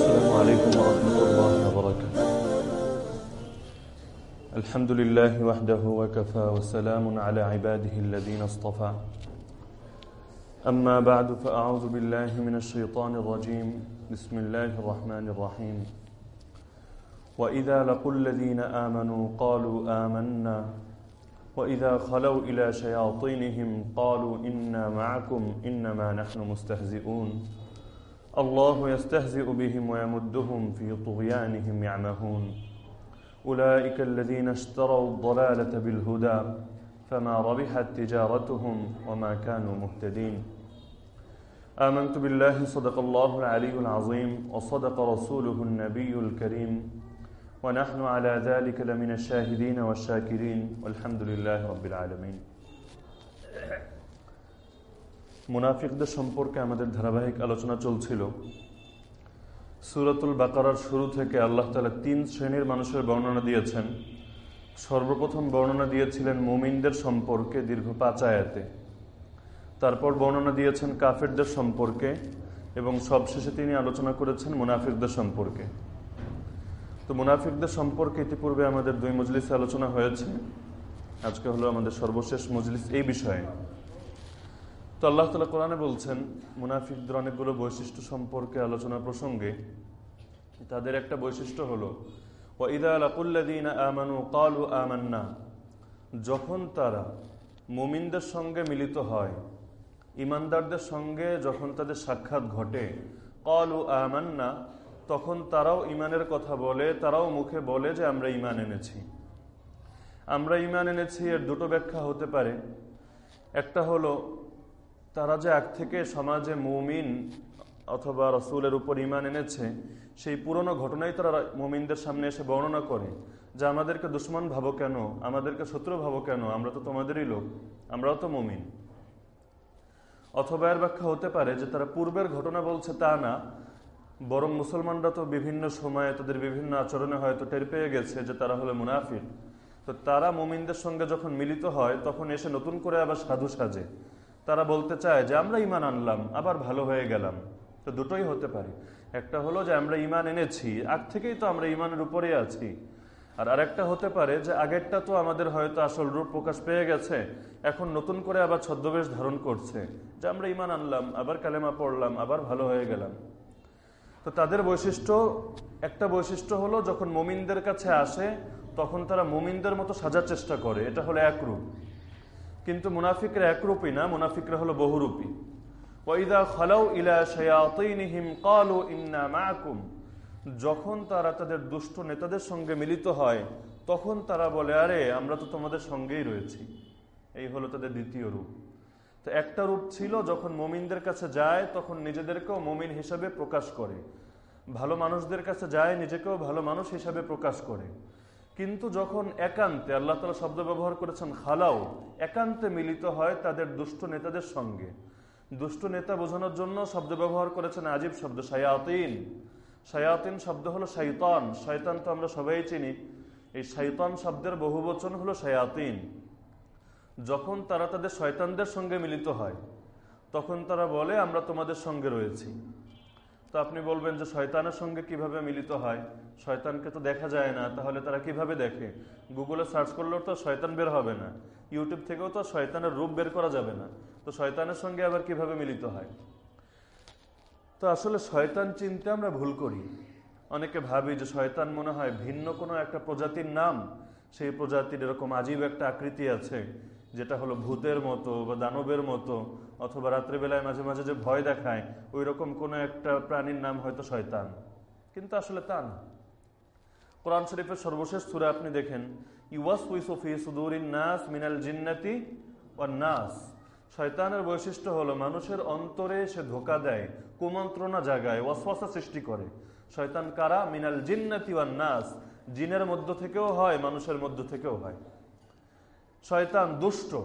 السلام عليكم ورحمة الله وبركاته. الحمد لله وحده وكفى وسلام على عباده الذين اصطفى. أما بعد فأعوذ بالله من الشيطان الرجيم. بسم الله الرحمن الرحيم. وإذا لقوا الذين آمنوا قالوا آمنا. وإذا خلوا إلى شياطينهم قالوا إنا معكم إنما نحن مستهزئون. الله يستهزئ بهم ويمدهم في طغيانهم يعمهون. أولئك الذين اشتروا الضلالة بالهدى فما ربحت تجارتهم وما كانوا مهتدين. آمنت بالله صدق الله العلي العظيم وصدق رسوله النبي الكريم. ونحن على ذلك لمن الشاهدين والشاكرين والحمد لله رب العالمين মুনাফিকদের সম্পর্কে আমাদের ধারাবাহিক আলোচনা চলছিল সুরাতুল বাকারার শুরু থেকে আল্লাহ তালা তিন শ্রেণীর মানুষের বর্ণনা দিয়েছেন সর্বপ্রথম বর্ণনা দিয়েছিলেন মুমিনদের সম্পর্কে দীর্ঘ পাঁচ আয়াতে তারপর বর্ণনা দিয়েছেন কাফেরদের সম্পর্কে এবং সবশেষে তিনি আলোচনা করেছেন মুনাফিকদের সম্পর্কে তো মুনাফিকদের সম্পর্কে ইতিপূর্বে আমাদের দুই মজলিসে আলোচনা হয়েছে। আজকে হলো আমাদের সর্বশেষ মজলিস এই বিষয়ে। তো আল্লাহ তালা কোরআনে বলছেন, মুনাফিকদের অনেকগুলো বৈশিষ্ট্য সম্পর্কে আলোচনা প্রসঙ্গে। তাদের একটা বৈশিষ্ট্য হলো ওয়াইদা আলাকুল্লাদিন যখন তারা মুমিনদের সঙ্গে মিলিত হয়, ইমানদারদের সঙ্গে যখন তাদের সাক্ষাৎ ঘটে কলু আমান্না তখন তারাও ইমানের কথা বলে, তারাও মুখে বলে যে আমরা ইমান এনেছি। আমরা ইমান এনেছি এর দুটো ব্যাখ্যা হতে পারে। একটা হলো, তারা যে আগ থেকে সমাজে মুমিন অথবা রসুলের উপর ইমান এনেছে, সেই পুরনো ঘটনাই তারা মুমিনদের সামনে এসে বর্ণনা করে যে আমাদেরকে দুশ্মন ভাবো কেন? আমাদেরকে শত্রু ভাবো কেন? আমরা তো তোমাদেরই লোক, আমরাও তো মুমিন। অথবা এর ব্যাখ্যা হতে পারে যে তারা পূর্বের ঘটনা বলছে তা না বরং মুসলমানরা তো বিভিন্ন সময়ে তাদের বিভিন্ন আচরণে হয়তো টের পেয়ে গেছে যে তারা হলো মুনাফির তো তারা মুমিনদের সঙ্গে যখন মিলিত হয়, তখন এসে নতুন করে আবার সাধু সাজে। তারা বলতে চায় যে, আমরা ইমান আনলাম, আবার ভালো হয়ে গেলাম। তো দুটোই হতে পারে। একটা হলো যে, আমরা ইমান এনেছি, আগ থেকেই তো আমরা ইমানের উপরে আছি। আর আরেকটা হতে পারে যে, আগেরটা তো আমাদের হয়তো আসল রূপ প্রকাশ পেয়ে গেছে, এখন নতুন করে আবার ছদ্মবেশ ধারণ করছে যে, আমরা ইমান আনলাম, আবার কালেমা পড়লাম, আবার ভালো হয়ে গেলাম। তো তাদের বৈশিষ্ট্য, একটা বৈশিষ্ট্য হলো যখন মুমিনদের কাছে আসে, তখন তারা মুমিনদের মতো সাজার চেষ্টা করে। এটা হলো একরূপ কিন্তু মুনাফিকরা একরূপী না, মুনাফিকরা হলো বহুরূপী ওয়াইদা খালাউ ইলা ক্বালু ইন্না মাআকুম যখন তারা তাদের দুষ্ট নেতাদের সঙ্গে মিলিত হয়, তখন তারা বলে, আরে, আমরা তো তোমাদের সঙ্গেই রয়েছি। এই হলো তাদের দ্বিতীয় রূপ। তো একটা রূপ ছিল, যখন মমিনদের কাছে যায়, তখন নিজেদেরকেও মমিন হিসাবে প্রকাশ করে। ভালো মানুষদের কাছে যায়, নিজেকেও ভালো মানুষ হিসাবে প্রকাশ করে। কিন্তু যখন একান্তে, আল্লাহ তালা শব্দ ব্যবহার করেছেন খালাও একান্তে মিলিত হয় তাদের দুষ্ট নেতাদের সঙ্গে। দুষ্ট নেতা বোঝানোর জন্য শব্দ ব্যবহার করেছেন আজীব শব্দ সায়াতিন সায়াতিন শব্দ হলো শৈতান শয়তান তো আমরা সবাই চিনি। এই শৈতান শব্দের বহু বচন হলো সায়াতিন যখন তারা তাদের শয়তানদের সঙ্গে মিলিত হয়, তখন তারা বলে, আমরা তোমাদের সঙ্গে রয়েছি। তো আপনি বলবেন যে, শয়তানের সঙ্গে কীভাবে মিলিত হয়? শয়তানকে তো দেখা যায় না, তাহলে তারা কীভাবে দেখে? গুগলে সার্চ করলেও তো শয়তান বের হবে না। ইউটিউব থেকেও তো শয়তানের রূপ বের করা যাবে না। তো শয়তানের সঙ্গে আবার কীভাবে মিলিত হয়? তো আসলে শয়তান চিনতে আমরা ভুল করি। অনেকে ভাবি যে, শয়তান মনে হয় ভিন্ন কোনো একটা প্রজাতির নাম। সেই প্রজাতির এরকম আজীব একটা আকৃতি আছে। যেটা হলো ভূতের মতো বা দানবের মতো, অথবা রাত্রিবেলায় মাঝে মাঝে যে ভয় দেখায় ওই রকম কোনো একটা প্রাণীর নাম হয়তো শয়তান। কিন্তু আসলে তা না। কোরআন শরীফের সর্বশেষ সুরে আপনি দেখেন ইউয়াস উইসফি সুদুরিন নাস মিনাল জিন্নাতি ও নাস। শয়তানের বৈশিষ্ট্য হলো মানুষের অন্তরে সে ধোকা দেয়, কুমন্ত্রণা জাগায়, ওয়াসওয়াসা সৃষ্টি করে। শয়তান কারা? মিনাল জিন্নাতি ওয়ান নাস। জিনের মধ্য থেকেও হয়, মানুষের মধ্য থেকেও হয়। শয়তান দুষ্ট।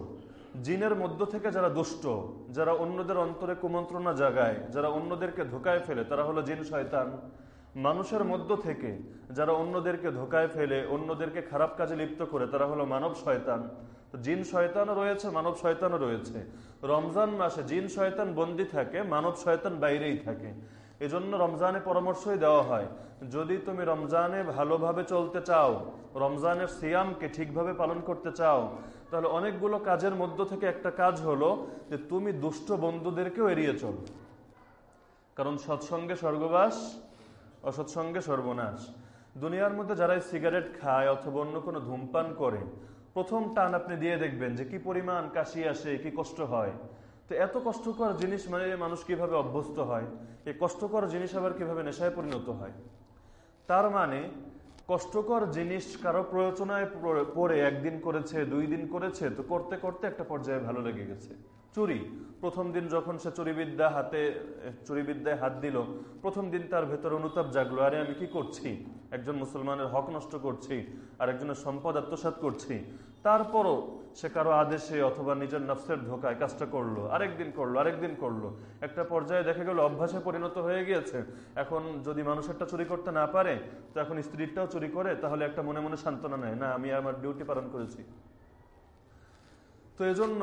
জিনের মধ্য থেকে যারা দুষ্ট, যারা অন্যদের অন্তরে কুমন্ত্রণা জাগায়, যারা অন্যদেরকে ধোকায় ফেলে, তারা হলো জিন শয়তান। মানুষের মধ্য থেকে যারা অন্যদেরকে ধোকায় ফেলে, অন্যদেরকে খারাপ কাজে লিপ্ত করে, তারা হলো মানব শয়তান। জিন শয়তানও রয়েছে, মানব শয়তানও রয়েছে। রমজান মাসে জিন শয়তান বন্দি থাকে, মানব শয়তান বাইরেই থাকে। এজন্য রমজানে পরামর্শই দেওয়া হয়, যদি তুমি রমজানে ভালোভাবে চলতে চাও, রমজানের সিয়ামকে ঠিকভাবে পালন করতে চাও, তাহলে অনেকগুলো কাজের মধ্য থেকে একটা কাজ হলো যে তুমি দুষ্ট বন্ধুদেরকেও এড়িয়ে চলো। কারণ সৎসঙ্গে স্বর্গবাস, অসৎসঙ্গে সর্বনাশ। দুনিয়ার মধ্যে যারা সিগারেট খায় অথবা অন্য কোনো ধূমপান করে, প্রথম টান আপনি দিয়ে দেখবেন যে কি পরিমাণ কাশি আসে, কি কষ্ট হয়। তো এত কষ্টকর জিনিস মানে মানুষ কীভাবে অভ্যস্ত হয় এই কষ্টকর জিনিস আবার কীভাবে নেশায় পরিণত হয়? তার মানে কষ্টকর জিনিস কারও প্রয়োজনায় পড়ে একদিন করেছে, দুই দিন করেছে, তো করতে করতে একটা পর্যায়ে ভালো লেগে গেছে। চুরি, প্রথম দিন যখন সে চুরিবিদ্যা হাতে চুরিবিদ্যায় হাত দিল, প্রথম দিন তার ভেতর অনুতাপ জাগলো, আরে আমি কি করছি? একজন মুসলমানের হক নষ্ট করছি আর একজনের সম্পদ আত্মসাত করছি তারপরও সে কারও আদেশে অথবা নিজের নফসের ধোকায় কাজটা করল, আরেকদিন করল আরেকদিন করল। একটা পর্যায়ে দেখা গেল অভ্যাসে পরিণত হয়ে গিয়েছে। এখন যদি মানুষেরটা চুরি করতে না পারে, তো এখন স্ত্রীরটাও চুরি করে, তাহলে একটা মনে মনে সান্ত্বনা নেয়, না, আমি আমার ডিউটি পালন করেছি। তো এজন্য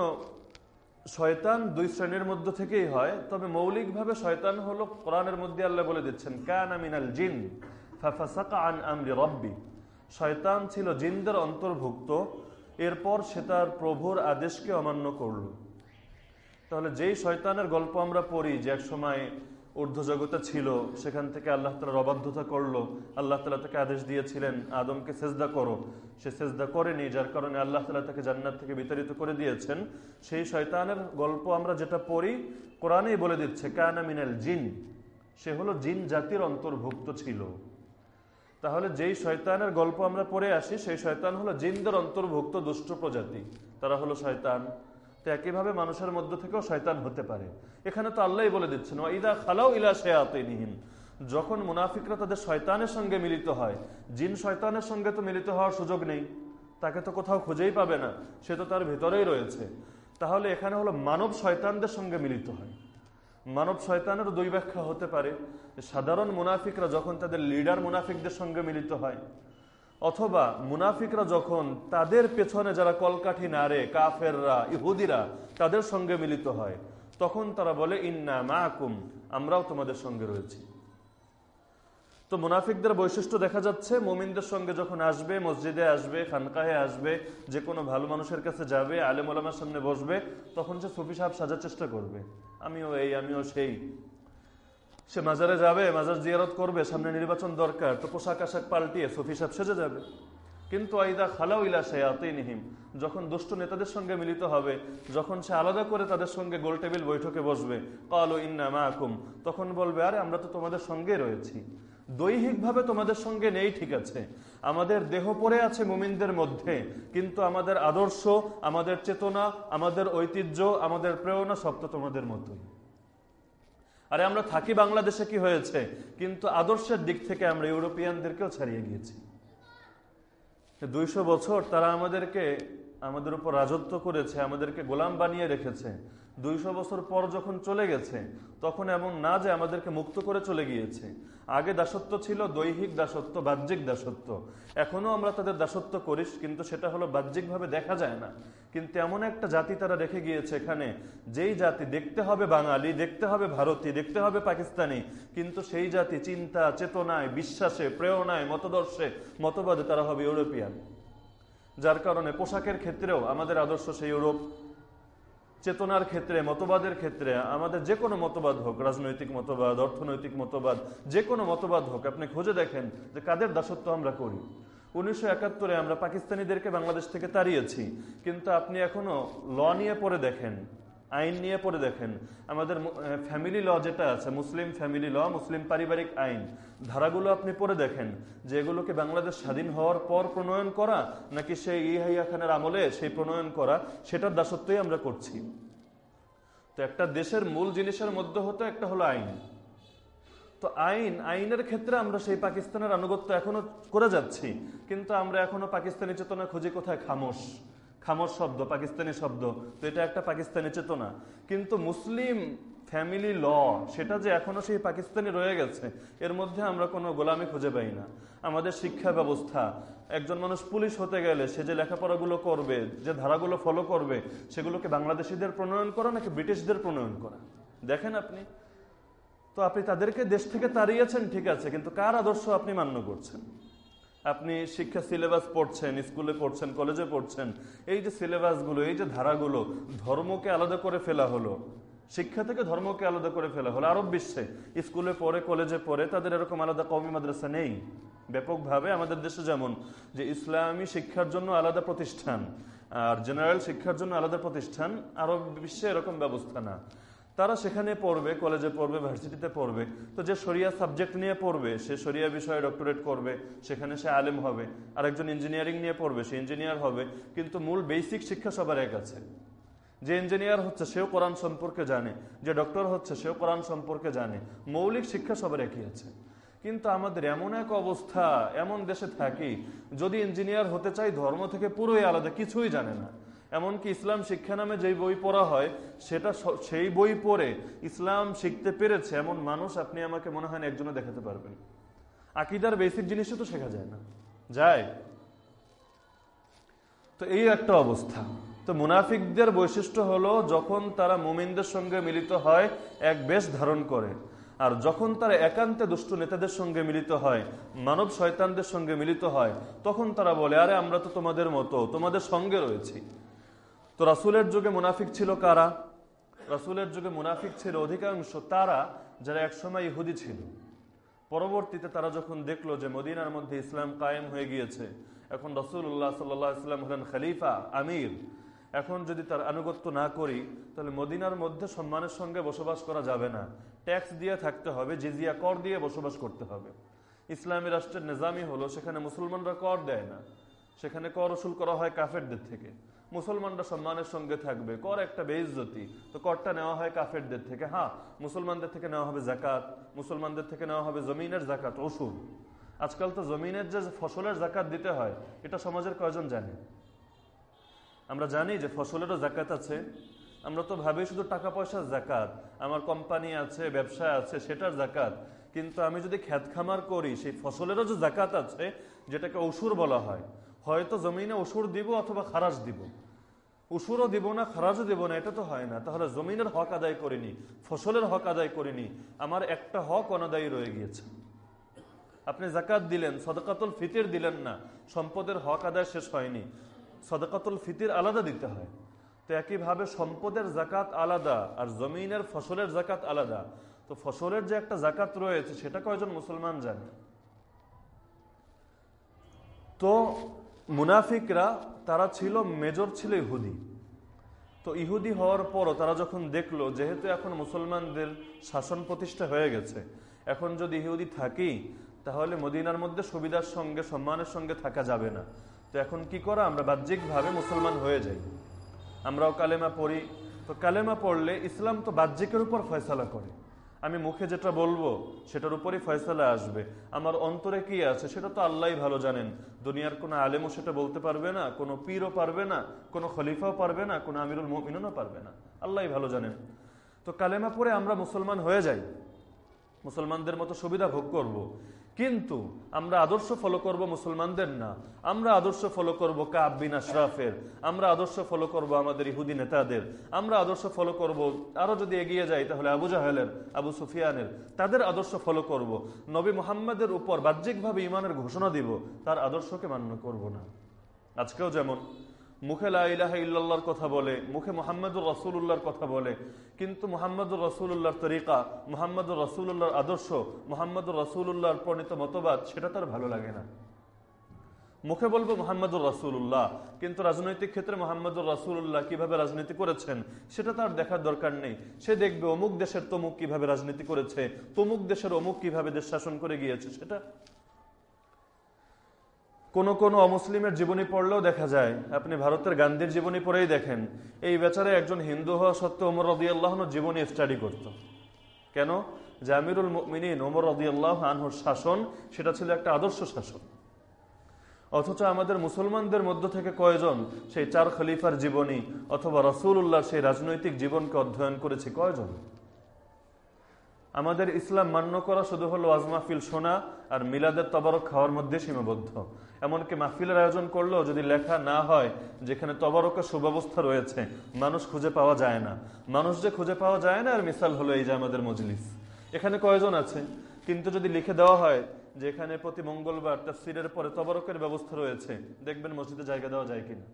শয়তান দুই শ্রেণির মধ্য থেকেই হয়, তবে মৌলিকভাবে শয়তান হলো কোরআনের মধ্যে আল্লাহ বলে দিচ্ছেন, কান আমিনাল জিন আন আমরি রব্বি। শয়তান ছিল জিনদের অন্তর্ভুক্ত এরপর সে তার প্রভুর আদেশকে অমান্য করল। তাহলে যেই শয়তানের গল্প আমরা পড়ি যে এক সময় ঊর্ধ্বজগতে ছিল, সেখান থেকে আল্লাহ তালার অবাধ্যতা করল, আল্লাহ তালা তাকে আদেশ দিয়েছিলেন, আদমকে সেজদা করো। সে সেজদা করেনি, যার কারণে আল্লাহ তালা তাকে জান্নাত থেকে বিতাড়িত করে দিয়েছেন। সেই শয়তানের গল্প আমরা যেটা পড়ি, কোরআনেই বলে দিচ্ছে কায়না মিনাল জিন সে হলো জিন জাতির অন্তর্ভুক্ত ছিল। তাহলে যেই শয়তানের গল্প আমরা পড়ে আসি, সেই শয়তান হলো জিনদের অন্তর্ভুক্ত দুষ্ট প্রজাতি। তারা হলো শয়তান। তো একইভাবে মানুষের মধ্য থেকেও শয়তান হতে পারে। এখানে তো আল্লাহ বলে দিচ্ছেন ইদা খালাও ইলা শেয়াতিনহীন যখন মুনাফিকরা তাদের শয়তানের সঙ্গে মিলিত হয়, জিন শয়তানের সঙ্গে তো মিলিত হওয়ার সুযোগ নেই। তাকে তো কোথাও খুঁজেই পাবে না, সে তো তার ভেতরেই রয়েছে। তাহলে এখানে হলো মানব শয়তানদের সঙ্গে মিলিত হয়। মানব শয়তানের দুই ব্যাখ্যা হতে পারে সাধারণ মুনাফিকরা যখন তাদের লিডার মুনাফিকদের সঙ্গে মিলিত হয়, অথবা মুনাফিকরা যখন তাদের পেছনে যারা কলকাঠি নারে কাফেররা, ইহুদিরা, তাদের সঙ্গে মিলিত হয়, তখন তারা বলে, ইন্না মা আমরাও তোমাদের সঙ্গে রয়েছি। তো মুনাফিকদের বৈশিষ্ট্য দেখা যাচ্ছে, মোমিনদের সঙ্গে যখন আসবে, মসজিদে আসবে, খানকাহে আসবে, যে কোনো ভালো মানুষের কাছে যাবে, আলেম ওলামার সামনে বসবে, তখন সে সুফি সাহেব সাজার চেষ্টা করবে। আমিও এই, আমিও সেই। সে মাজারে যাবে, মাজার জিয়ারত করবে, সামনে নির্বাচন দরকার, তো পোশাক আশাক পাল্টিয়ে সফি সাহেব সেজে যাবে। কিন্তু আইদা খালাও ইলা নিহিম যখন দুষ্ট নেতাদের সঙ্গে মিলিত হবে, যখন সে আলাদা করে তাদের সঙ্গে গোল টেবিল বৈঠকে বসবে, কালো ইন্না মা তখন বলবে, আরে, আমরা তো তোমাদের সঙ্গে রয়েছি। দৈহিকভাবে তোমাদের সঙ্গে নেই, ঠিক আছে। আমাদের দেহ পড়ে আছে মুমিনদের মধ্যে, কিন্তু আমাদের আদর্শ, আমাদের চেতনা, আমাদের ঐতিহ্য, আমাদের প্রেরণা সব তো তোমাদের মতোই। আরে আমরা থাকি বাংলাদেশে কি হয়েছে, কিন্তু আদর্শের দিক থেকে আমরা ইউরোপিয়ানদেরকেও ছাড়িয়ে গিয়েছি। দুইশো বছর তারা আমাদেরকে আমাদের উপর রাজত্ব করেছে, আমাদেরকে গোলাম বানিয়ে রেখেছে। দুইশো বছর পর যখন চলে গেছে, তখন এমন না যে আমাদেরকে মুক্ত করে চলে গিয়েছে। আগে দাসত্ব ছিল দৈহিক দাসত্ব, বাহ্যিক দাসত্ব। এখনও আমরা তাদের দাসত্ব করিস, কিন্তু সেটা হলো বাহ্যিকভাবে দেখা যায় না। কিন্তু এমন একটা জাতি তারা রেখে গিয়েছে এখানে, যেই জাতি দেখতে হবে বাঙালি, দেখতে হবে ভারতী, দেখতে হবে পাকিস্তানি, কিন্তু সেই জাতি চিন্তা, চেতনায়, বিশ্বাসে, প্রেরণায়, মতদর্শে মতবাদে তারা হবে ইউরোপিয়ান। যার কারণে পোশাকের ক্ষেত্রেও আমাদের আদর্শ সেই ইউরোপ চেতনার ক্ষেত্রে, মতবাদের ক্ষেত্রে, আমাদের যে কোনো মতবাদ হোক, রাজনৈতিক মতবাদ, অর্থনৈতিক মতবাদ, যে কোনো মতবাদ হোক, আপনি খুঁজে দেখেন যে কাদের দাসত্ব আমরা করি। উনিশশো একাত্তরে আমরা পাকিস্তানিদেরকে বাংলাদেশ থেকে তাড়িয়েছি, কিন্তু আপনি এখনও ল নিয়ে পরে দেখেন আইন নিয়ে পড়ে দেখেন। আমাদের ফ্যামিলি ল যেটা আছে মুসলিম ফ্যামিলি ল মুসলিম পারিবারিক আইন, ধারাগুলো আপনি পড়ে দেখেন। যে এগুলোকে বাংলাদেশ স্বাধীন হওয়ার পর প্রণয়ন করা, নাকি সেই ইহাইয়া খানের আমলে সেই প্রণয়ন করা, সেটার দাসত্বই আমরা করছি। তো একটা দেশের মূল জিনিসের মধ্যে হতো একটা হলো আইন। তো আইন, আইনের ক্ষেত্রে আমরা সেই পাকিস্তানের আনুগত্য এখনও করে যাচ্ছি। কিন্তু আমরা এখনও পাকিস্তানি চেতনা খুঁজে কোথায়? খামোশ। খামর শব্দ, পাকিস্তানি শব্দ। তো এটা একটা পাকিস্তানি চেতনা। কিন্তু মুসলিম ফ্যামিলি ল, সেটা যে এখনও সেই পাকিস্তানি রয়ে গেছে, এর মধ্যে আমরা কোনো গোলামি খুঁজে পাই না। আমাদের শিক্ষা ব্যবস্থা, একজন মানুষ পুলিশ হতে গেলে সে যে লেখাপড়াগুলো করবে, যে ধারাগুলো ফলো করবে, সেগুলোকে বাংলাদেশিদের প্রণয়ন করা নাকি ব্রিটিশদের প্রণয়ন করা? দেখেন আপনি, তো আপনি তাদেরকে দেশ থেকে তাড়িয়েছেন, ঠিক আছে, কিন্তু কার আদর্শ আপনি মান্য করছেন? আপনি শিক্ষা সিলেবাস পড়ছেন, স্কুলে পড়ছেন, কলেজে পড়ছেন, এই যে সিলেবাসগুলো, এই যে ধারাগুলো, ধর্মকে আলাদা করে ফেলা হলো, শিক্ষা থেকে ধর্মকে আলাদা করে ফেলা হলো, আরব বিশ্বে, স্কুলে পড়ে, কলেজে পড়ে, তাদের এরকম আলাদা কমি মাদ্রাসা নেই। ব্যাপকভাবে আমাদের দেশে যেমন, যে ইসলামী শিক্ষার জন্য আলাদা প্রতিষ্ঠান, আর জেনারেল শিক্ষার জন্য আলাদা প্রতিষ্ঠান, আরব বিশ্বে এরকম ব্যবস্থা না। তারা সেখানে পড়বে কলেজে পড়বে ভার্সিটিতে পড়বে। তো যে সরিয়া সাবজেক্ট নিয়ে পড়বে, সে সরিয়া বিষয়ে ডক্টরেট করবে, সেখানে সে আলেম হবে। আর একজন ইঞ্জিনিয়ারিং নিয়ে পড়বে, সে ইঞ্জিনিয়ার হবে। কিন্তু মূল বেসিক শিক্ষা সবার এক আছে। যে ইঞ্জিনিয়ার হচ্ছে, সেও কোরআন সম্পর্কে জানে। যে ডক্টর হচ্ছে, সেও কোরআন সম্পর্কে জানে। মৌলিক শিক্ষা সবার একই আছে। কিন্তু আমাদের এমন এক অবস্থা, এমন দেশে থাকি, যদি ইঞ্জিনিয়ার হতে চাই, ধর্ম থেকে পুরোই আলাদা, কিছুই জানে না। এমনকি ইসলাম শিক্ষা নামে যেই বই পড়া হয়, সেটা সেই বই পড়ে ইসলাম শিখতে পেরেছে, এমন মানুষ আপনি আমাকে মনে হয় একজনে দেখাতে পারবেন। আকিদার বেসিক জিনিসও তো শেখা যায় না। যায়। তো এই একটা অবস্থা। তো মুনাফিকদের বৈশিষ্ট্য হলো, যখন তারা মুমিনদের সঙ্গে মিলিত হয়, এক বেশ ধারণ করে। আর যখন তারা একান্তে দুষ্ট নেতাদের সঙ্গে মিলিত হয়, মানব শয়তানদের সঙ্গে মিলিত হয়, তখন তারা বলে, আরে, আমরা তো তোমাদের মতো, তোমাদের সঙ্গে রয়েছি। তো রাসুলের যুগে মুনাফিক ছিল কারা? রাসুলের যুগে মুনাফিক ছিল অধিকাংশ তারা যারা একসময় ইহুদি ছিল। পরবর্তীতে তারা যখন দেখল যে মদিনার মধ্যে ইসলাম কায়েম হয়ে গিয়েছে, এখন রসুল্লাহ সাল্লাম হলেন খালিফা, আমির। এখন যদি তার আনুগত্য না করি, তাহলে মদিনার মধ্যে সম্মানের সঙ্গে বসবাস করা যাবে না। ট্যাক্স দিয়ে থাকতে হবে, জিজিয়া কর দিয়ে বসবাস করতে হবে। ইসলামী রাষ্ট্রের নিজামী হলো, সেখানে মুসলমানরা কর দেয় না। সেখানে কর ওসুল করা হয় কাফেরদের থেকে। মুসলমানরা সম্মানের সঙ্গে থাকবে। কর একটা বেইজ্জতি। তো করটা নেওয়া হয় কাফেরদের থেকে। হ্যাঁ মুসলমানদের থেকে নেওয়া হবে জাকাত মুসলমানদের থেকে নেওয়া হবে জমিনের জাকাত ওষুধ। আজকাল তো জমিনের যে ফসলের জাকাত দিতে হয়, এটা সমাজের কয়জন জানে? আমরা জানি যে ফসলেরও জাকাত আছে। আমরা তো ভাবি শুধু টাকা পয়সার জাকাত আমার কোম্পানি আছে, ব্যবসা আছে, সেটার জাকাত কিন্তু আমি যদি খ্যাত খামার করি, সেই ফসলেরও যে জাকাত আছে, যেটাকে অসুর বলা হয় হয়তো জমিনে অসুর দিব অথবা খারাজ দিব। উসুরও দিব না, খারাজও দিব না, এটা তো হয় না। তাহলে জমিনের হক আদায় করিনি, ফসলের হক আদায় করিনি, আমার একটা হক অনাদায়ী রয়ে গিয়েছে। আপনি জাকাত দিলেন, সদকাতুল ফিতির দিলেন না, সম্পদের হক আদায় শেষ হয়নি। সদকাতুল ফিতির আলাদা দিতে হয়। তো একইভাবে সম্পদের জাকাত আলাদা আর জমিনের ফসলের জাকাত আলাদা। তো ফসলের যে একটা জাকাত রয়েছে, সেটা কয়জন মুসলমান জানে? তো মুনাফিকরা, তারা ছিল মেজর ছিল ইহুদি। তো ইহুদি হওয়ার পরও তারা যখন দেখল, যেহেতু এখন মুসলমানদের শাসন প্রতিষ্ঠা হয়ে গেছে, এখন যদি ইহুদি থাকি, তাহলে মদিনার মধ্যে সুবিধার সঙ্গে, সম্মানের সঙ্গে থাকা যাবে না। তো এখন কি করা? আমরা বাহ্যিকভাবে মুসলমান হয়ে যাই। আমরাও কালেমা পড়ি। তো কালেমা পড়লে ইসলাম তো বাহ্যিকের উপর ফয়সালা করে। আমি মুখে যেটা বলব, সেটার উপরই ফয়সালা আসবে। আমার অন্তরে কি আছে, সেটা তো আল্লাহ ভালো জানেন। দুনিয়ার কোনো আলেমও সেটা বলতে পারবে না, কোনো পীরও পারবে না, কোনো খলিফাও পারবে না, কোনো আমিরুল মমিনও পারবে না। আল্লাহ ভালো জানেন। তো কালেমা পরে আমরা মুসলমান হয়ে যাই। মুসলমানদের মতো সুবিধা ভোগ করব। কিন্তু আমরা আদর্শ ফলো করব মুসলমানদের না। আমরা আদর্শ ফলো করব কাবিন আশরাফের। আমরা আদর্শ ফলো করব আমাদের ইহুদি নেতাদের। আমরা আদর্শ ফলো করব আরও যদি এগিয়ে যাই তাহলে আবু জাহেলের, আবু সুফিয়ানের। তাদের আদর্শ ফলো করব। নবী মোহাম্মদের উপর বাহ্যিকভাবে ইমানের ঘোষণা দিব। তার আদর্শকে মান্য করব না। আজকেও যেমন মুখে লাহ ইল্লাহর কথা বলে, মুখে মোহাম্মদুর রসুল্লাহর কথা বলে। কিন্তু মোহাম্মদুর রসুল্লাহর তরিকা, মোহাম্মদুর রসুল্লাহর আদর্শ, মোহাম্মদুর রসুল্লাহর প্রণীত মতবাদ, সেটা তার ভালো লাগে না। মুখে বলব মোহাম্মদুর রসুল্লাহ কিন্তু রাজনৈতিক ক্ষেত্রে মোহাম্মদুর রসুল্লাহ কীভাবে রাজনীতি করেছেন, সেটা তার দেখার দরকার নেই। সে দেখবে অমুক দেশের তমুক কীভাবে রাজনীতি করেছে, তমুক দেশের অমুক কীভাবে দেশ শাসন করে গিয়েছে, সেটা কোন কোন অমুসলিমের জীবনী পড়লেও দেখা যায়, আপনি ভারতের গান্ধীর জীবনী পড়েই দেখেন, এই বেচারে একজন হিন্দু হওয়া সত্ত্বেও ওমর রদি আল্লাহন জীবনী স্টাডি করত। কেন? জামিরুল মিনীন ওমর রদি আল্লাহ আনহুর শাসন, সেটা ছিল একটা আদর্শ শাসন। অথচ আমাদের মুসলমানদের মধ্য থেকে কয়জন সেই চার খলিফার জীবনী অথবা রসুল্লাহ সেই রাজনৈতিক জীবনকে অধ্যয়ন করেছে, কয়জন? আমাদের ইসলাম মান্য করা শুধু হলো আজমাফিল শোনা আর মিলাদের তবারক খাওয়ার মধ্যে সীমাবদ্ধ। এমনকি মাহফিলের আয়োজন করলেও যদি লেখা না হয়, যেখানে তবরকের সুব্যবস্থা রয়েছে, মানুষ খুঁজে পাওয়া যায় না। মানুষ যে খুঁজে পাওয়া যায় না আর মিসাল হলো এই যে আমাদের মজলিস। এখানে কয়জন আছে? কিন্তু যদি লিখে দেওয়া হয়, যেখানে প্রতি মঙ্গলবার তার সিরের পরে তবরকের ব্যবস্থা রয়েছে, দেখবেন মসজিদে জায়গা দেওয়া যায় কিনা।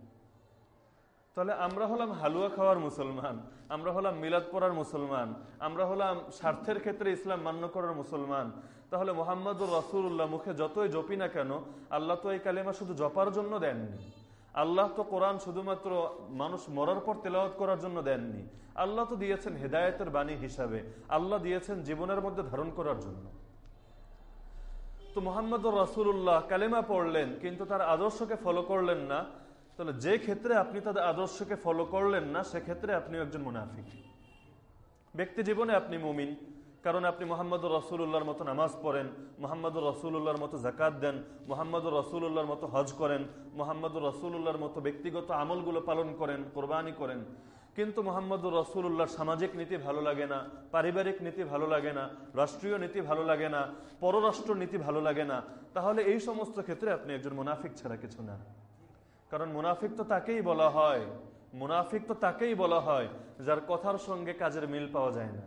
তাহলে আমরা হলাম হালুয়া খাওয়ার মুসলমান, আমরা হলাম মিলাদ পড়ার মুসলমান, আমরা হলাম স্বার্থের ক্ষেত্রে ইসলাম মান্য করার মুসলমান। তাহলে মোহাম্মদুর রসুল্লাহ মুখে যতই জপি না কেন, আল্লাহ তো এই কালেমা শুধু জপার জন্য দেননি। আল্লাহ তো কোরআন শুধুমাত্র মানুষ মরার পর তেলাওয়াত করার জন্য দেননি। আল্লাহ তো দিয়েছেন হেদায়তের বাণী হিসাবে, আল্লাহ দিয়েছেন জীবনের মধ্যে ধারণ করার জন্য। তো মোহাম্মদ রসুল্লাহ কালেমা পড়লেন, কিন্তু তার আদর্শকে ফলো করলেন না। তাহলে যে ক্ষেত্রে আপনি তাদের আদর্শকে ফলো করলেন না, সেক্ষেত্রে আপনি একজন মুনাফিক। ব্যক্তি জীবনে আপনি মুমিন, কারণ আপনি মোহাম্মদুর রসুল্লাহর মতো নামাজ পড়েন, মোহাম্মদুর রসুল্লাহর মতো জাকাত দেন, মোহাম্মদুর রসুল্লাহর মতো হজ করেন, মোহাম্মদুর রসুল্লাহর মতো ব্যক্তিগত আমলগুলো পালন করেন, কোরবানি করেন। কিন্তু মোহাম্মদুর রসুল্লাহর সামাজিক নীতি ভালো লাগে না, পারিবারিক নীতি ভালো লাগে না, রাষ্ট্রীয় নীতি ভালো লাগে না, পররাষ্ট্র নীতি ভালো লাগে না, তাহলে এই সমস্ত ক্ষেত্রে আপনি একজন মুনাফিক ছাড়া কিছু না। কারণ মুনাফিক তো তাকেই বলা হয়। মুনাফিক তো তাকেই বলা হয়, যার কথার সঙ্গে কাজের মিল পাওয়া যায় না।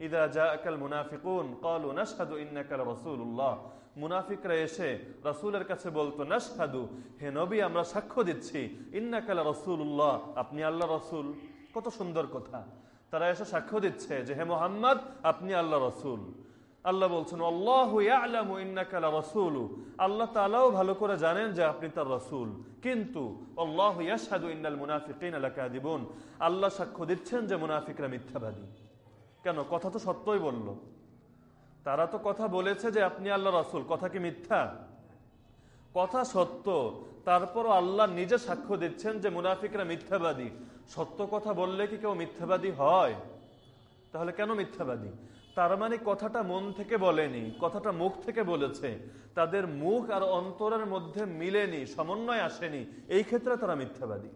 ইদা জাকাল মুনাফিকুন ক্বালু নাশহাদু ইন্নাকা রাসূলুল্লাহ। মুনাফিকরা এসে রাসূলের কাছে বলতো, নাশহাদু, হে নবী, আমরা সাক্ষ্য দিচ্ছি। ইন্নাকা রাসূলুল্লাহ, আপনি আল্লাহ রাসূল। কত সুন্দর কথা। তারা এসে সাক্ষ্য দিচ্ছে যে, হে মোহাম্মদ, আপনি আল্লাহ রাসূল। আল্লাহ বলছেন, আল্লাহ রসুল আল্লাহ তালাও ভালো করে জানেন যে আপনি তার রসুল। কিন্তু, আল্লাহ আল্লাহ সাক্ষ্য দিচ্ছেন যে মুনাফিকরা মিথ্যাবাদী। কেন? কথা তো সত্যই বলল। তারা তো কথা বলেছে যে আপনি আল্লাহ রসুল। কথা কি মিথ্যা? কথা সত্য। তারপর আল্লাহ নিজে সাক্ষ্য দিচ্ছেন যে মুনাফিকরা মিথ্যাবাদী। সত্য কথা বললে কি কেউ মিথ্যাবাদী হয়? তাহলে কেন মিথ্যাবাদী? তার মানে কথাটা মন থেকে বলেনি, কথাটা মুখ থেকে বলেছে। তাদের মুখ আর অন্তরের মধ্যে মিলেনি, সমন্বয় আসেনি। এই ক্ষেত্রে তারা মিথ্যাবাদী।